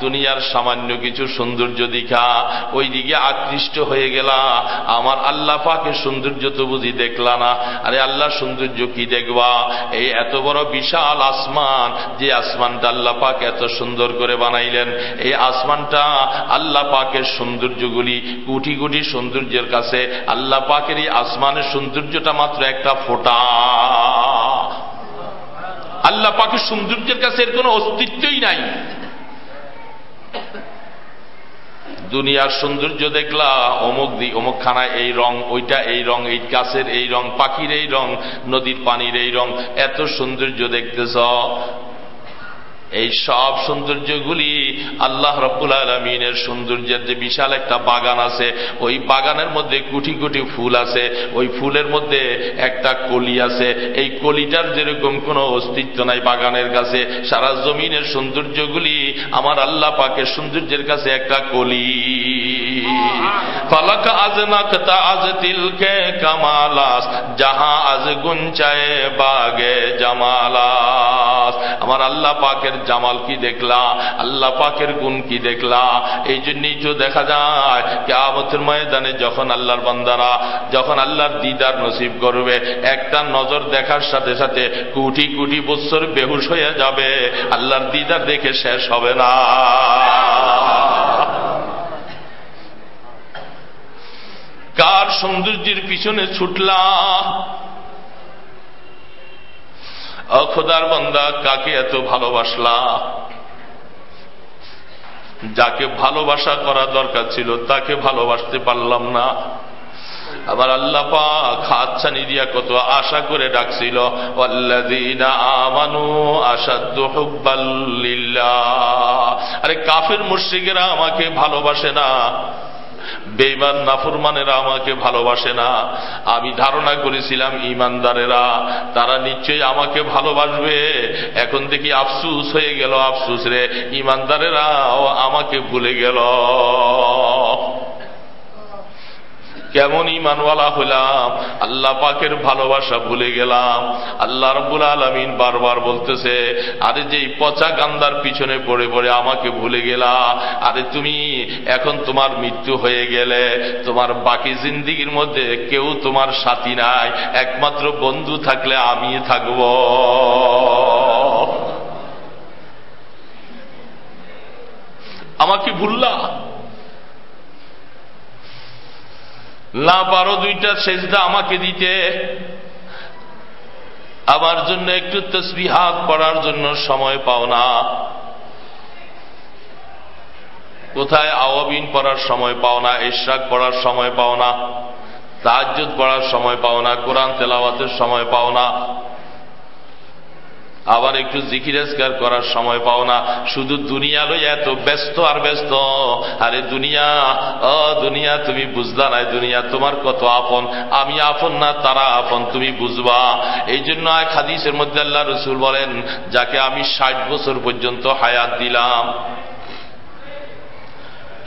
দুনিয়ার সামান্য কিছু সৌন্দর্য দিঘা ওই দিকে আকৃষ্ট হয়ে গেলা। আমার আল্লাহ পাকে সৌন্দর্য তো বুঝি দেখলা না। আরে আল্লাহ, সৌন্দর্য কি দেখবা? এই এত বড় বিশাল আসমান, যে আসমানটা আল্লাহ পাক এত সুন্দর করে বানাইলেন, এই আসমানটা আল্লাহ পাকের সৌন্দর্যগুলি কোটি কোটি সৌন্দর্যের কাছে, আল্লাহ পাকের এই আসমানের সৌন্দর্যটা মাত্র একটা ফোটা। আল্লাহ পাখির সৌন্দর্যের কাছে এর কোন অস্তিত্বই নাই। দুনিয়ার সৌন্দর্য দেখলা, অমুক দি অমুক খানায় এই রং, ওইটা এই রং, এই গাছের এই রং, পাখির এই রং, নদীর পানির এই রং, এত সৌন্দর্য দেখতেছ। এই সব সৌন্দর্যগুলি আল্লাহ রব্বুল আলমিনের সৌন্দর্যের যে বিশাল একটা বাগান আছে, ওই বাগানের মধ্যে কুটি কুটি ফুল আছে, ওই ফুলের মধ্যে একটা কলি আছে। এই কলিটার যেরকম কোনো অস্তিত্ব নাই বাগানের কাছে, সারা জমিনের সৌন্দর্যগুলি আমার আল্লাহ পাকের সৌন্দর্যের কাছে একটা কলি। ফলক আজ নকতা আজ তিলকে কামালাস, যাহা আজ গুঞ্চায় বাগে জামালাস। আমার আল্লাহ পাকের জামাল কি দেখলা? আল্লাহ পাকের গুণ কি দেখলা? এই জন্যই তো দেখা যায় কেমতের ময়দানে যখন আল্লাহর বান্দারা, যখন আল্লাহর দিদার নসিব করবে, একটা নজর দেখার সাথে সাথে কোটি কোটি বছর বেহুশ হয়ে যাবে। আল্লাহর দিদার দেখে শেষ হবে না। কার সৌন্দর্যের পিছনে ছুটলা অখোদার বন্দা, কাকে এত ভালোবাসলা? যাকে ভালোবাসা করা দরকার ছিল, তাকে ভালোবাসতে পারলাম না। আবার আল্লাহ পাক হাতছানি দিয়া কত আশা করে ডাকছিল আমানু আরে কাফের মুর্শিকেরা আমাকে ভালোবাসে না। বেইমান নাফরমানেরা আমাকে ভালোবাসে না। আমি ধারণা করেছিলাম ইমানদারেরা তারা নিশ্চয়ই আমাকে ভালোবাসবে। এখন দেখি আফসুস হয়ে গেল, আফসুস রে। ইমানদারেরা আমাকে ভুলে গেল। কেমন ইমানওয়ালা হইলাম? আল্লাহ পাকের ভালোবাসা ভুলে গেলাম। আল্লাহ রব্বুল আলমিন বারবার বলতেছে, আরে যে পচা গান্দার পিছনে পড়ে পড়ে আমাকে ভুলে গেলা। আরে তুমি এখন তোমার মৃত্যু হয়ে গেলে। তোমার বাকি জিন্দিগির মধ্যে কেউ তোমার সাথী নাই। একমাত্র বন্ধু থাকলে আমি থাকব। আমাকে ভুললা? না পারো দুইটা সেজদা আমাকে দিতে। আমার জন্য একটু তসবিহাত পড়ার জন্য সময় পাও না। কোথায় আওয়াবিন পড়ার সময় পাও না ইশরাক পড়ার সময় পাও না তাহাজুদ পড়ার সময় পাও না, কোরআন তেলাওয়াতের সময় পাও না। আবার একটু জিকিরেজগার করার সময় পাও না। শুধু দুনিয়া লই এত ব্যস্ত আর ব্যস্ত। আরে দুনিয়া, ও দুনিয়া, তুমি বুঝলা নাই দুনিয়া, তোমার কত আপন। আমি আপন না, তারা আপন, তুমি বুঝবা। এই জন্য এক হাদিসের মধ্যে আল্লাহ রসুল বলেন, যাকে আমি ষাট বছর পর্যন্ত হায়াত দিলাম।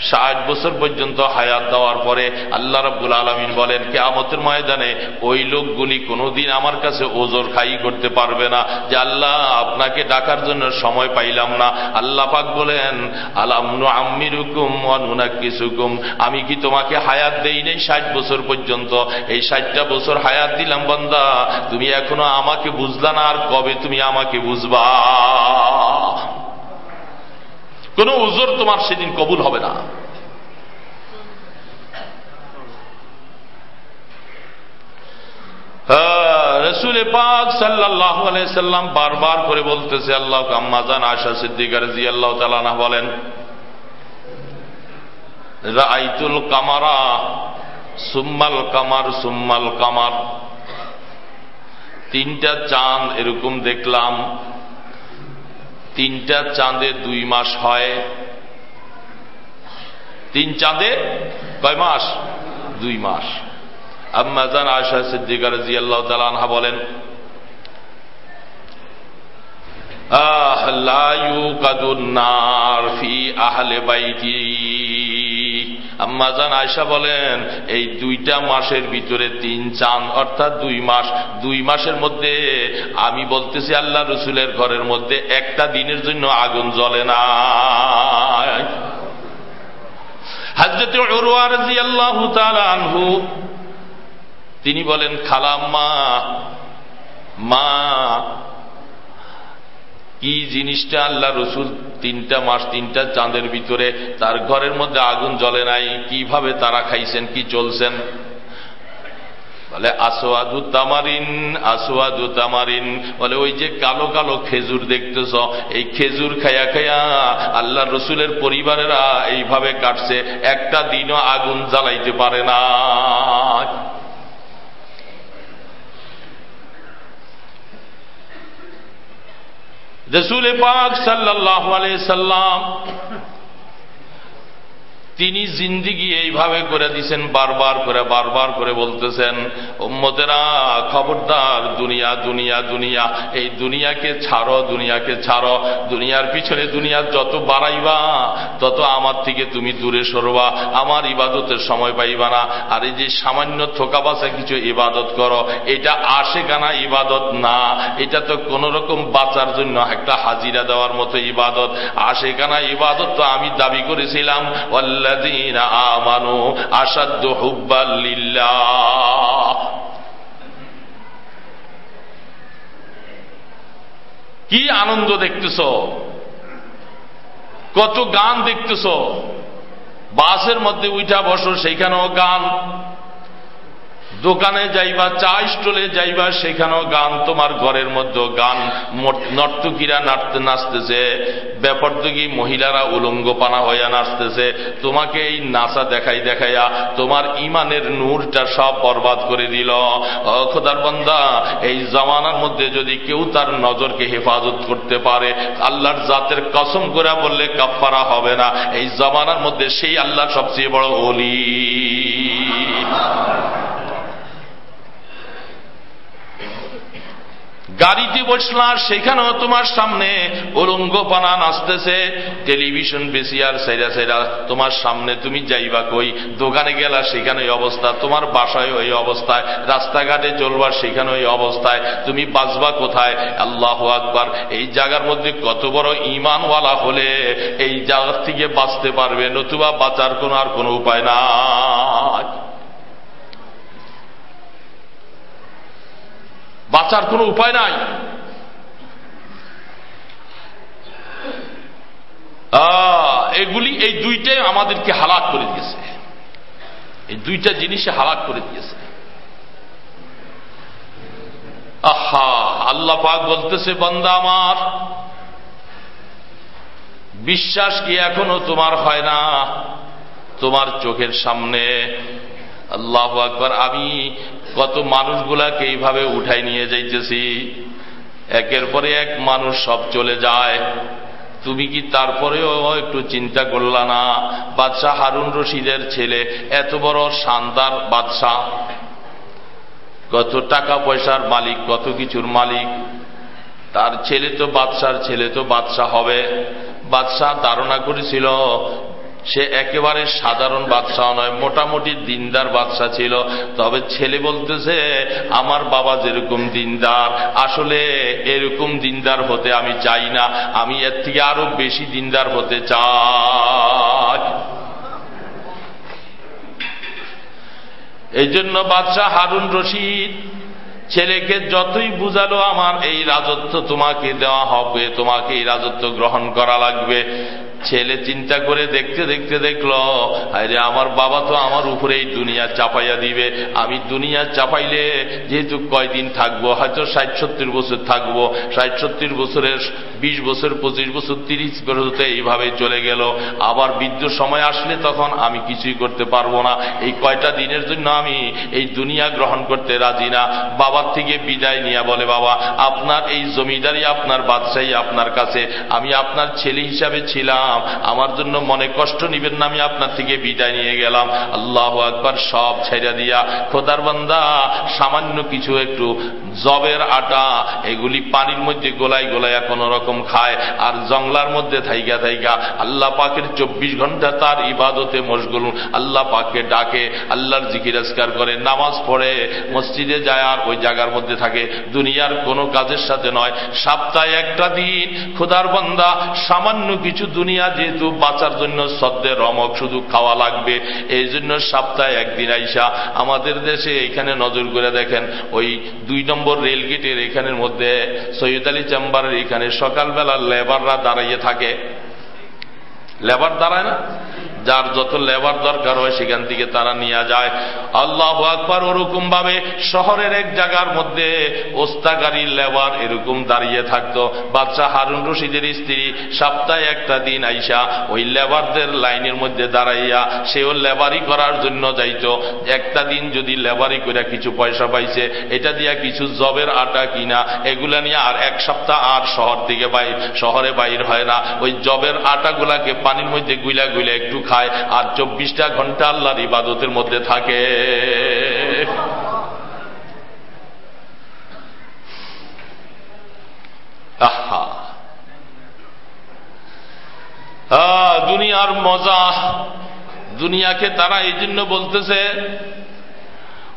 ষাট বছর পর্যন্ত হায়াত দেওয়ার পরে আল্লাহ রব্বুল আলমিন বলেন কে আমতের ময়দানে ওই লোকগুলি কোনোদিন আমার কাছে ওজোর খাই করতে পারবে না। যে আল্লাহ, আপনাকে ডাকার জন্য সময় পাইলাম না। আল্লাহ পাক বলেন আলামনু আম্মিরুকুম কিছুকুম আমি কি তোমাকে হায়াত দেই নেই ষাট বছর পর্যন্ত? এই ষাটটা বছর হায়াত দিলাম বন্দা, তুমি এখনও আমাকে বুঝলা না, আর কবে তুমি আমাকে বুঝবা? কোন উজোর তোমার সেদিন কবুল হবে না। রসুল পাক সাল্লাহ সাল্লাম বারবার করে বলতেছে আল্লাহ আশা সিদ্দিকার জি আল্লাহ তালানা বলেন কামারা, সুম্মাল কামার সুম্মাল কামার। তিনটা চাঁদ এরকম দেখলাম তিনটা চাঁদে দুই মাস হয়। তিন চাঁদে কয় মাস? দুই মাস। আম্মাজান আয়সা সিদ্দিকা রাজি আল্লাহ বলেন আম্মাজান আয়সা বলেন, এই দুইটা মাসের ভিতরে তিন চাঁদ, অর্থাৎ দুই মাস, দুই মাসের মধ্যে আমি বলতেছি আল্লাহ রসুলের ঘরের মধ্যে একটা দিনের জন্য আগুন জ্বলে না। আনহু, তিনি বলেন, খালাম্মা, মা কি জিনিসটা আল্লাহ রসুল তিনটা মাস, তিনটা চাঁদের ভিতরে তার ঘরের মধ্যে আগুন জ্বলে নাই? কীভাবে তারা খাইছেন, কি চলছেন? বলে আসোয়াদু তামারিন আসোয়াদু তামারিন। বলে, ওই যে কালো কালো খেজুর দেখতেছ, এই খেজুর খায়া খায়া আল্লাহ রসুলের পরিবারেরা এইভাবে কাটছে, একটা দিনও আগুন জ্বালাইতে পারে না। রসুল পাক সাল্লাহ সাল্লাম তিনি জিন্দিগি এইভাবে করে দিছেন, বারবার করে বারবার করে বলতেছেন, উম্মতেরা, খবরদার, দুনিয়া দুনিয়া দুনিয়া, এই দুনিয়াকে ছাড়ো দুনিয়াকে ছাড়ো, দুনিয়ার পিছনে দুনিয়ার যত বাড়াইবা, তত আমার থেকে তুমি দূরে সরবা, আমার ইবাদতের সময় পাইবা না, আর এই যে সামান্য থোকাবাসা কিছু ইবাদত করো, এটা আসে কানা ইবাদত না, এটা তো কোন রকম বাঁচার জন্য একটা হাজিরা দেওয়ার মতো ইবাদত আসে কানা ইবাদত তো আমি দাবি করেছিলাম আল্লাহ আমানু আসাদ্দ হুব্বাল্লিল্লাহ কি আনন্দ দেখতেছ? কত গান দেখতেছ? বাসের মধ্যে উঠা বসো, সেইখানেও গান। দোকানে যাইবা চা স্টলে যাইবা, সেখানেও গান তোমার ঘরের মধ্যে গান। নর্তকীরা নাচতে নাচতেছে ব্যাপারদগী মহিলারা উলঙ্গ পানা হইয়া নাচতেছে। তোমাকে এই নাচা দেখাই দেখাইয়া তোমার ইমানের নূরটা সব বরবাদ করে দিল। খোদার বন্দা, এই জমানার মধ্যে যদি কেউ তার নজরকে হেফাজত করতে পারে, আল্লাহর জাতের কসম করে বললে কাপ্পারা হবে না। এই জমানার মধ্যে সেই আল্লাহ সবচেয়ে বড় অলি গাড়িতে বসলা সেখানেও তোমার সামনে পানা নাচতেছে। টেলিভিশন বেশি আর সেরা সেরা, তোমার সামনে তুমি যাইবা কই? দোকানে গেলা সেখানে ওই অবস্থা, তোমার বাসায় ওই অবস্থায়, রাস্তাঘাটে চলবার সেখানে ওই অবস্থায়, তুমি বাঁচবা কোথায়? আল্লাহ আকবার। এই জায়গার মধ্যে কত বড় ইমানওয়ালা হলে এই জায়গার থেকে বাঁচতে পারবে, নতুবা বাঁচার কোনো আর কোনো উপায় না বাঁচার কোনো উপায় নাই। এগুলি এই দুইটাই আমাদেরকে হালাক করে দিয়েছে। এই দুইটা জিনিসে হালাক করে দিয়েছে। আহা, আল্লাহ পাক বলতেছে, বন্দা আমার, বিশ্বাস কি এখনও তোমার হয় না? তোমার চোখের সামনে। আল্লাহ আকবর, আমি কত মানুষগুলাকে এইভাবে উঠাই নিয়ে যাইতেছি। একের পরে এক মানুষ সব চলে যায়। তুমি কি তারপরেও একটু চিন্তা করলা না? বাদশাহ হারুন রশিদের ছেলে, এত বড় শানদার বাদশাহ। কত টাকা পয়সার মালিক, কত কিছুর মালিক। তার ছেলে তো বাদশার ছেলে তো বাদশাহ হবে। বাদশাহ ধারণা করেছিল সে একেবারে সাধারণ বাদশাহ নয়, মোটামুটি দিনদার বাদশাহ ছিল। তবে ছেলে বলতেছে, আমার বাবা যেরকম দিনদার, আসলে এরকম দিনদার হতে আমি চাই না, আমি এর থেকে আরও বেশি দিনদার হতে চাই। এই জন্য বাদশাহ হারুন রশিদ, ছেলেকে যতই বুঝালো, আমার এই রাজত্ব তোমাকে দেওয়া হবে, তোমাকে এই রাজত্ব গ্রহণ করা লাগবে। ছেলে চিন্তা করে দেখতে দেখতে দেখল, আরে, আমার বাবা তো আমার উপরে এই দুনিয়া চাপাইয়া দিবে। আমি দুনিয়া চাপাইলে যেহেতু কয়দিন থাকব, হয়তো ষাট সত্তর বছর থাকব। ষাট সত্তর বছরের বিশ বছর, পঁচিশ বছর, তিরিশ বছরতে এইভাবে চলে গেল। আবার বৃদ্ধ সময় আসলে তখন আমি কিছুই করতে পারব না। এই কয়টা দিনের জন্য আমি এই দুনিয়া গ্রহণ করতে রাজি না। বাবার থেকে বিদায় নিয়ে বলে, বাবা, আপনার এই জমিদারি আপনার বাদশাহী আপনার কাছে। আমি আপনার ছেলে হিসাবে ছিলাম। গেলাম। আমার জন্য মনে কষ্ট নিবেন না, আমি আপনার থেকে বিদায় নিয়ে গেলাম। আল্লাহ একবার সব ছেড়ে দিয়া, খোদার বান্দা, সামান্য কিছু একটু জবের আটা, এগুলি পানির মধ্যে গোলাই গোলাইয়া কোন রকম খায়, আর জংলার মধ্যে থাইগা থাইগা আল্লাহ পাকের চব্বিশ ঘণ্টা তার ইবাদতে মশগুল আল্লাহ পাককে ডাকে, আল্লাহর জিকিরাজকার করে, নামাজ পড়ে, মসজিদে যায় আর ওই জায়গার মধ্যে থাকে। দুনিয়ার কোনো কাজের সাথে নয়। সপ্তাহে একটা দিন, খুদার বন্দা, সামান্য কিছু দুনিয়া যেহেতু বাঁচার জন্য সদ্যের রমক শুধু খাওয়া লাগবে, এই জন্য সপ্তাহে একদিন আইসা আমাদের দেশে এখানে নজর করে দেখেন, ওই দুই নম্বর রেলগেটের এখানের মধ্যে সৈয়দ আলী চেম্বারের এখানে সকালবেলা লেবাররা দাঁড়াইয়ে থাকে। লেবার দাঁড়ায় না? যার যত লেবার দরকার হয় সেখান থেকে তারা নিয়ে যায়। আল্লাহ আকবর ওরকম ভাবে শহরের এক জায়গার মধ্যে ওস্তাগারি লেবার এরকম দাঁড়িয়ে থাকতো। বাচ্চা হারুন রশিদের স্ত্রী সপ্তাহে একটা দিন আইসা ওই লেবারদের লাইনের মধ্যে দাঁড়াইয়া সেও লেবারি করার জন্য যাইত। একটা দিন যদি লেবারি করে কিছু পয়সা পাইছে, এটা দিয়া কিছু জবের আটা কিনা, এগুলা নিয়ে আর এক সপ্তাহ আর শহর থেকে বাইর শহরে বাইর হয় না। ওই জবের আটাগুলাকে পানির মধ্যে গুইলা গুইলা একটু খায়। আর চব্বিশটা ঘণ্টা আল্লাহর ইবাদতের মধ্যে থাকে। দুনিয়ার মজা। দুনিয়াকে তারা এই জন্য বলতেছে,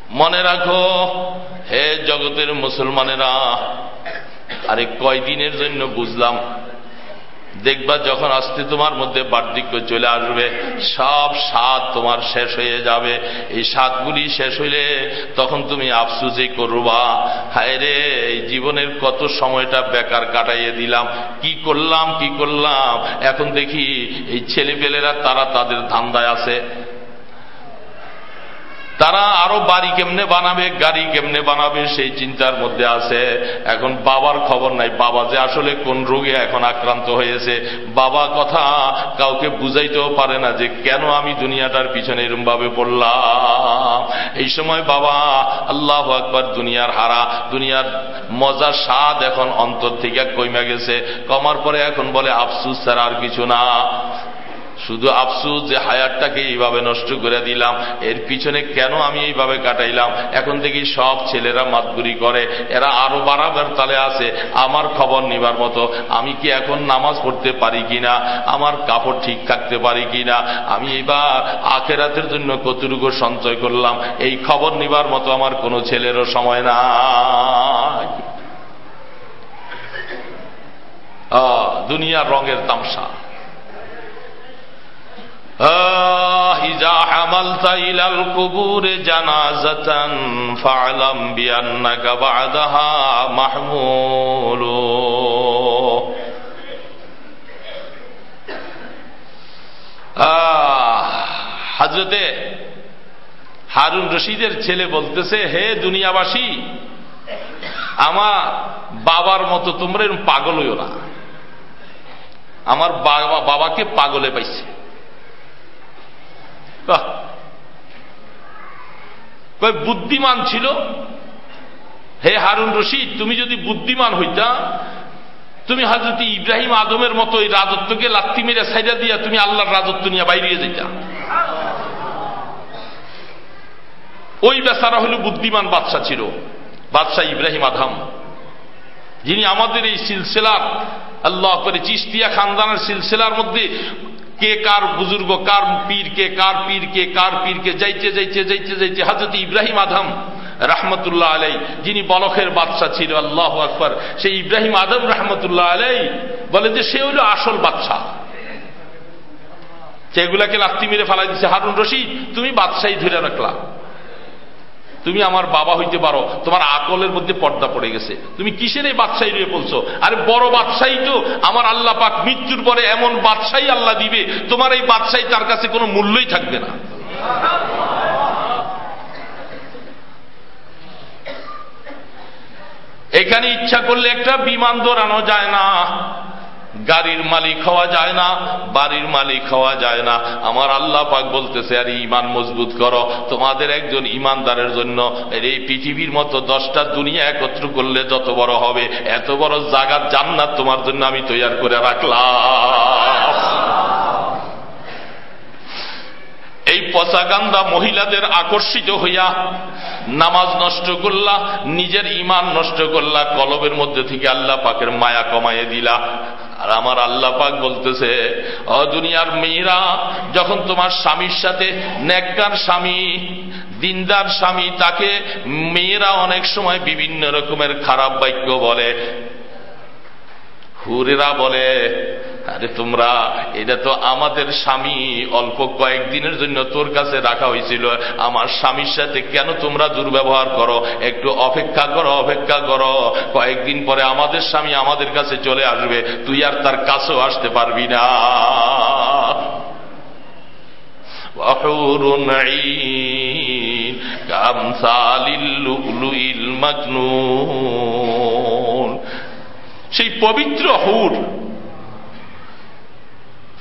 মনে রাখো, হে জগতের মুসলমানেরা, আরে কয়দিনের জন্য বুঝলাম দেখবা যখন আসতে তোমার মধ্যে বার্ধক্য চলে আসবে, সব স্বাদ তোমার শেষ হয়ে যাবে। এই স্বাদগুলি শেষ হইলে তখন তুমি আফসুসই করবা। হায় রে, এই জীবনের কত সময়টা বেকার কাটাইয়ে দিলাম। কি করলাম কি করলাম? এখন দেখি এই ছেলেপেলেরা তারা তাদের ধান্দায় আছে। তারা আরও বাড়ি কেমনে বানাবে, গাড়ি কেমনে বানাবে, সেই চিন্তার মধ্যে আছে। এখন বাবার খবর নাই। বাবা যে আসলে কোন রোগে এখন আক্রান্ত হয়েছে, বাবা কথা কাউকে বুঝাইতেও পারে না যে কেন আমি দুনিয়াটার পিছনে এরম ভাবে পড়লাম। এই সময় বাবা, আল্লাহ একবার দুনিয়ার হারা, দুনিয়ার মজার স্বাদ এখন অন্তর থেকে কইমা গেছে। কমার পরে এখন বলে, আফসুস স্যার আর কিছু না। শুধু আফসুস যে হায়ারটাকে এইভাবে নষ্ট করে দিলাম, এর পিছনে কেন আমি এইভাবে কাটাইলাম? এখন থেকে সব ছেলেরা মাতগুরি করে, এরা আরও বাড়াবার তালে আছে, আমার খবর নিবার মতো। আমি কি এখন নামাজ পড়তে পারি কিনা? আমার কাপড় ঠিক থাকতে পারি কিনা? আমি এবার আখেরাতের জন্য কতটুকু সঞ্চয় করলাম? এই খবর নিবার মতো আমার কোনো ছেলেরও সময় না দুনিয়ার রঙের তামসা। إذا حملت إلى القبور جنازة فاعلم بأنك بعدها محمول হাজরতে হারুন রশিদের ছেলে বলতেছে হে দুনিয়াবাসী আমার বাবার মতো তোমরা এরকম পাগল হইও না আমার বাবা বাবাকে পাগলে পাইছে বুদ্ধিমান ছিল? হে হারুন রশিদ, তুমি যদি বুদ্ধিমান হইতা, তুমি হাজরত ইব্রাহিম আদমের মতো এই রাজত্বকে লাত্তি মেরে সাইডা দিয়া তুমি আল্লাহর রাজত্ব নিয়ে বাইরে যেতা ওই বেচারা হল বুদ্ধিমান বাদশা ছিল বাদশাহ ইব্রাহিম আদম, যিনি আমাদের এই সিলসিলার, আল্লাহ করে চিস্তিয়া খানদানের সিলসিলার মধ্যে কে কার বুজুর্গ, কার পীর কে, কার পীর কে, কার পীর কে, যাইতে যাইতে যাইতে যাইতে, হাজরত ইব্রাহিম আদম, রাহমতুল্লাহ আলাই যিনি বলখের বাদশাহ ছিল, আল্লাহ আকবর, সেই ইব্রাহিম আদম, রহমতুল্লাহ আলাই বলে যে সে হইল আসল বাদশাহ। সেগুলাকে লাস্তি মেরে ফেলাই দিচ্ছে হারুন রশিদ, তুমি বাদশাহী ধরে রাখলা। তুমি আমার বাবা হইতে পারো। তোমার আকলের মধ্যে পর্দা পড়ে গেছে। তুমি কিসের এই বাদশাহী নিয়ে বলছো আরে বড় বাদশাহী তো। আমার আল্লাহ পাক মৃত্যুর পরে এমন বাদশাহী আল্লাহ দিবে, তোমার এই বাদশাহী তার কাছে কোনো মূল্যই থাকবে না। এখানে ইচ্ছা করলে একটা বিমান দৌড়ানো যায় না। গাড়ির মালিক হওয়া যায় না, বাড়ির মালিক হওয়া যায় না। আমার আল্লাহ পাক বলতেছে, আর ইমান মজবুত করো। তোমাদের একজন ইমানদারের জন্য এই পৃথিবীর মতো দশটা দুনিয়া একত্র করলে যত বড় হবে, এত বড় জাগার জান্নাত তোমার জন্য আমি তৈরি করে রাখলাম। এই পচাগান্দা মহিলাদের আকর্ষিত হইয়া নামাজ নষ্ট করলা, নিজের ইমান নষ্ট করলা, কলবের মধ্যে থেকে আল্লাহ পাকের মায়া কমাইয়ে দিলা। আর আমার আল্লাহ পাক বলতেছে অ দুনিয়ার মেয়েরা, যখন তোমার স্বামীর সাথে ন্যাক্কার স্বামী, দিনদার স্বামী, তাকে মেয়েরা অনেক সময় বিভিন্ন রকমের খারাপ বাক্য বলে। হুরেরা বলে আরে তোমরা, এটা তো আমাদের স্বামী অল্প কয়েকদিনের জন্য তোর কাছে রাখা হয়েছিল। আমার স্বামীর সাথে কেন তোমরা দুর্ব্যবহার করো? একটু অপেক্ষা করো অপেক্ষা করো। কয়েকদিন পরে আমাদের স্বামী আমাদের কাছে চলে আসবে। তুই আর তার কাছেও আসতে পারবি না। সেই পবিত্র হুর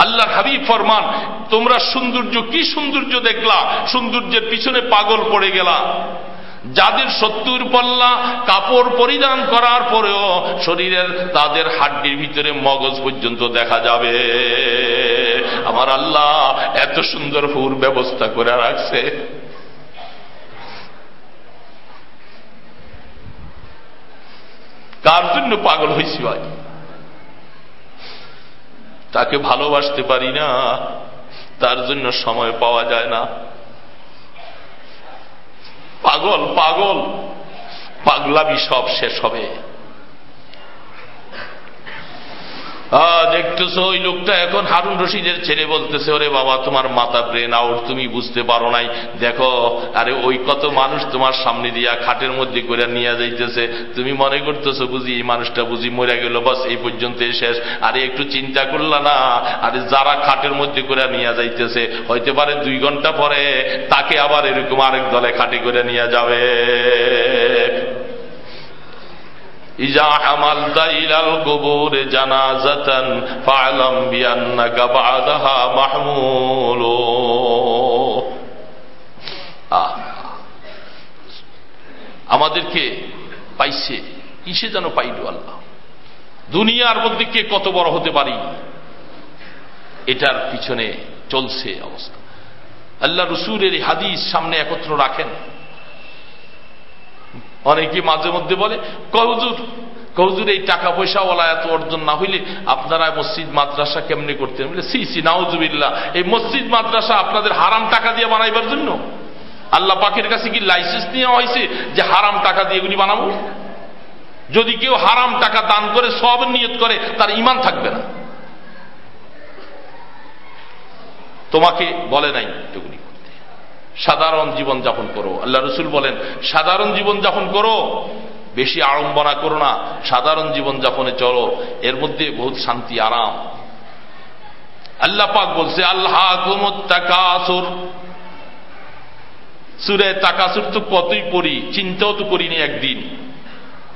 আল্লাহ হাবিব ফরমান, তোমরা সৌন্দর্য, কি সৌন্দর্য দেখলা? সৌন্দর্যের পিছনে পাগল পড়ে গেলা। যাদের সত্তর পল্লা কাপড় পরিধান করার পরেও শরীরের তাদের হাড্ডির ভিতরে মগজ পর্যন্ত দেখা যাবে। আমার আল্লাহ এত সুন্দর হুর ব্যবস্থা করে রাখছে। কার জন্য পাগল হয়েছি ভাই? তাকে ভালোবাসতে পারি না, তার জন্য সময় পাওয়া যায় না। পাগল পাগল। পাগলামি সব শেষ হবে। দেখতেছ, ওই লোকটা এখন হারুন রশিদের ছেলে বলতেছে, ওরে বাবা, তোমার মাথা ব্রেন আউট তুমি বুঝতে পারো নাই। দেখো, আরে ওই কত মানুষ তোমার সামনে দিয়া খাটের মধ্যে করে নিয়ে যাইতেছে। তুমি মনে করতেছো, বুঝি এই মানুষটা বুঝি মরে গেল, বাস, এই পর্যন্ত শেষ। আরে একটু চিন্তা করলা না, আরে যারা খাটের মধ্যে করে নিয়ে যাইতেছে হইতে পারে দুই ঘণ্টা পরে তাকে আবার এরকম আরেক দলে খাটে করে নিয়ে যাবে। আমাদেরকে পাইছে, কিসে যেন পাইল আল্লাহ? দুনিয়ার মধ্যে কে কত বড় হতে পারি? এটার পিছনে চলছে অবস্থা। আল্লাহ রসুরের হাদিস সামনে একত্র রাখেন। অনেকে মাঝে মধ্যে বলে, কহুজুর, কহজুর, এই টাকা পয়সাওয়ালা এত অর্জন না হইলে আপনারা মসজিদ, মাদ্রাসা কেমনি করতেন? বলে, সি সি নাউজুবিল্লা এই মসজিদ, মাদ্রাসা আপনাদের হারাম টাকা দিয়ে বানাইবার জন্য? আল্লাহ পাকের কাছে কি লাইসেন্স নেওয়া হয়েছে যে হারাম টাকা দিয়ে এগুলি বানাবো? যদি কেউ হারাম টাকা দান করে, সব নিয়ত করে, তার ইমান থাকবে না। তোমাকে বলে নাই এগুলি সাধারণ জীবন যাপন করো। আল্লাহ রসুল বলেন, সাধারণ জীবন যাপন করো, বেশি আড়ম্বনা করো না, সাধারণ জীবন যাপনে চলো, এর মধ্যে বহুত শান্তি, আরাম। আল্লাহ পাক বলছে আল্লাহ সুরে তাকাসুর তো কতই পড়ি, চিন্তাও তো করিনি একদিন।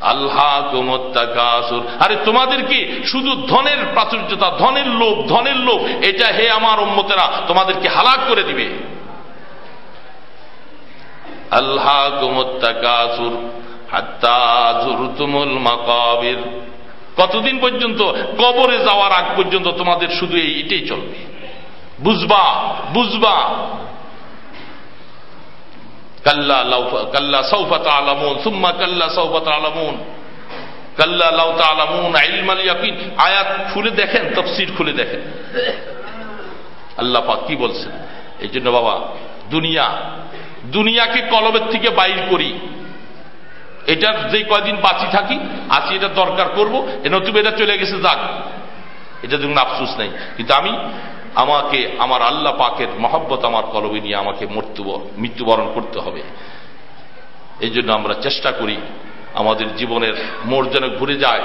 আল্লাহ তাকাসুর আরে তোমাদেরকে শুধু ধনের প্রাচুর্যতা, ধনের লোভ ধনের লোভ, এটা হে আমার উম্মতেরা, তোমাদেরকে হালাক করে দিবে। আল্লাহ কুমত্তাকাসুর হাত্তা জুরতুমুল মাকাবির। কতদিন পর্যন্ত কবরে যাওয়ার আগ পর্যন্ত তোমাদের শুধু এইটাই চলবে? বুঝবা বুঝবা। কাল্লা কাল্লা সৌফাত আলামুন সুম্মা কাল্লা সৌফাত আলামুন কাল্লা লাউ তালামুন ইলমাল ইয়াকিন। আয়াত খুলে দেখেন, তফসির খুলে দেখেন। আল্লাহ পাক কি বলছেন? এই জন্য বাবা, দুনিয়া দুনিয়াকে কলবের থেকে বাইর করি। এটার যে কয়দিন বাঁচি থাকি আছি এটা দরকার করব। এ নতুন এটা চলে গেছে, যাক। এটা দেখুন আফসুস নেই। কিন্তু আমি আমাকে, আমার আল্লাহ পাকের মহব্বত আমার কলবে নিয়ে আমাকে মৃত্যু মৃত্যুবরণ করতে হবে। এই জন্য আমরা চেষ্টা করি আমাদের জীবনের মোড় যেন ঘুরে যায়,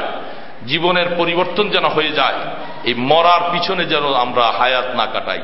জীবনের পরিবর্তন যেন হয়ে যায়, এই মরার পিছনে যেন আমরা হায়াত না কাটাই।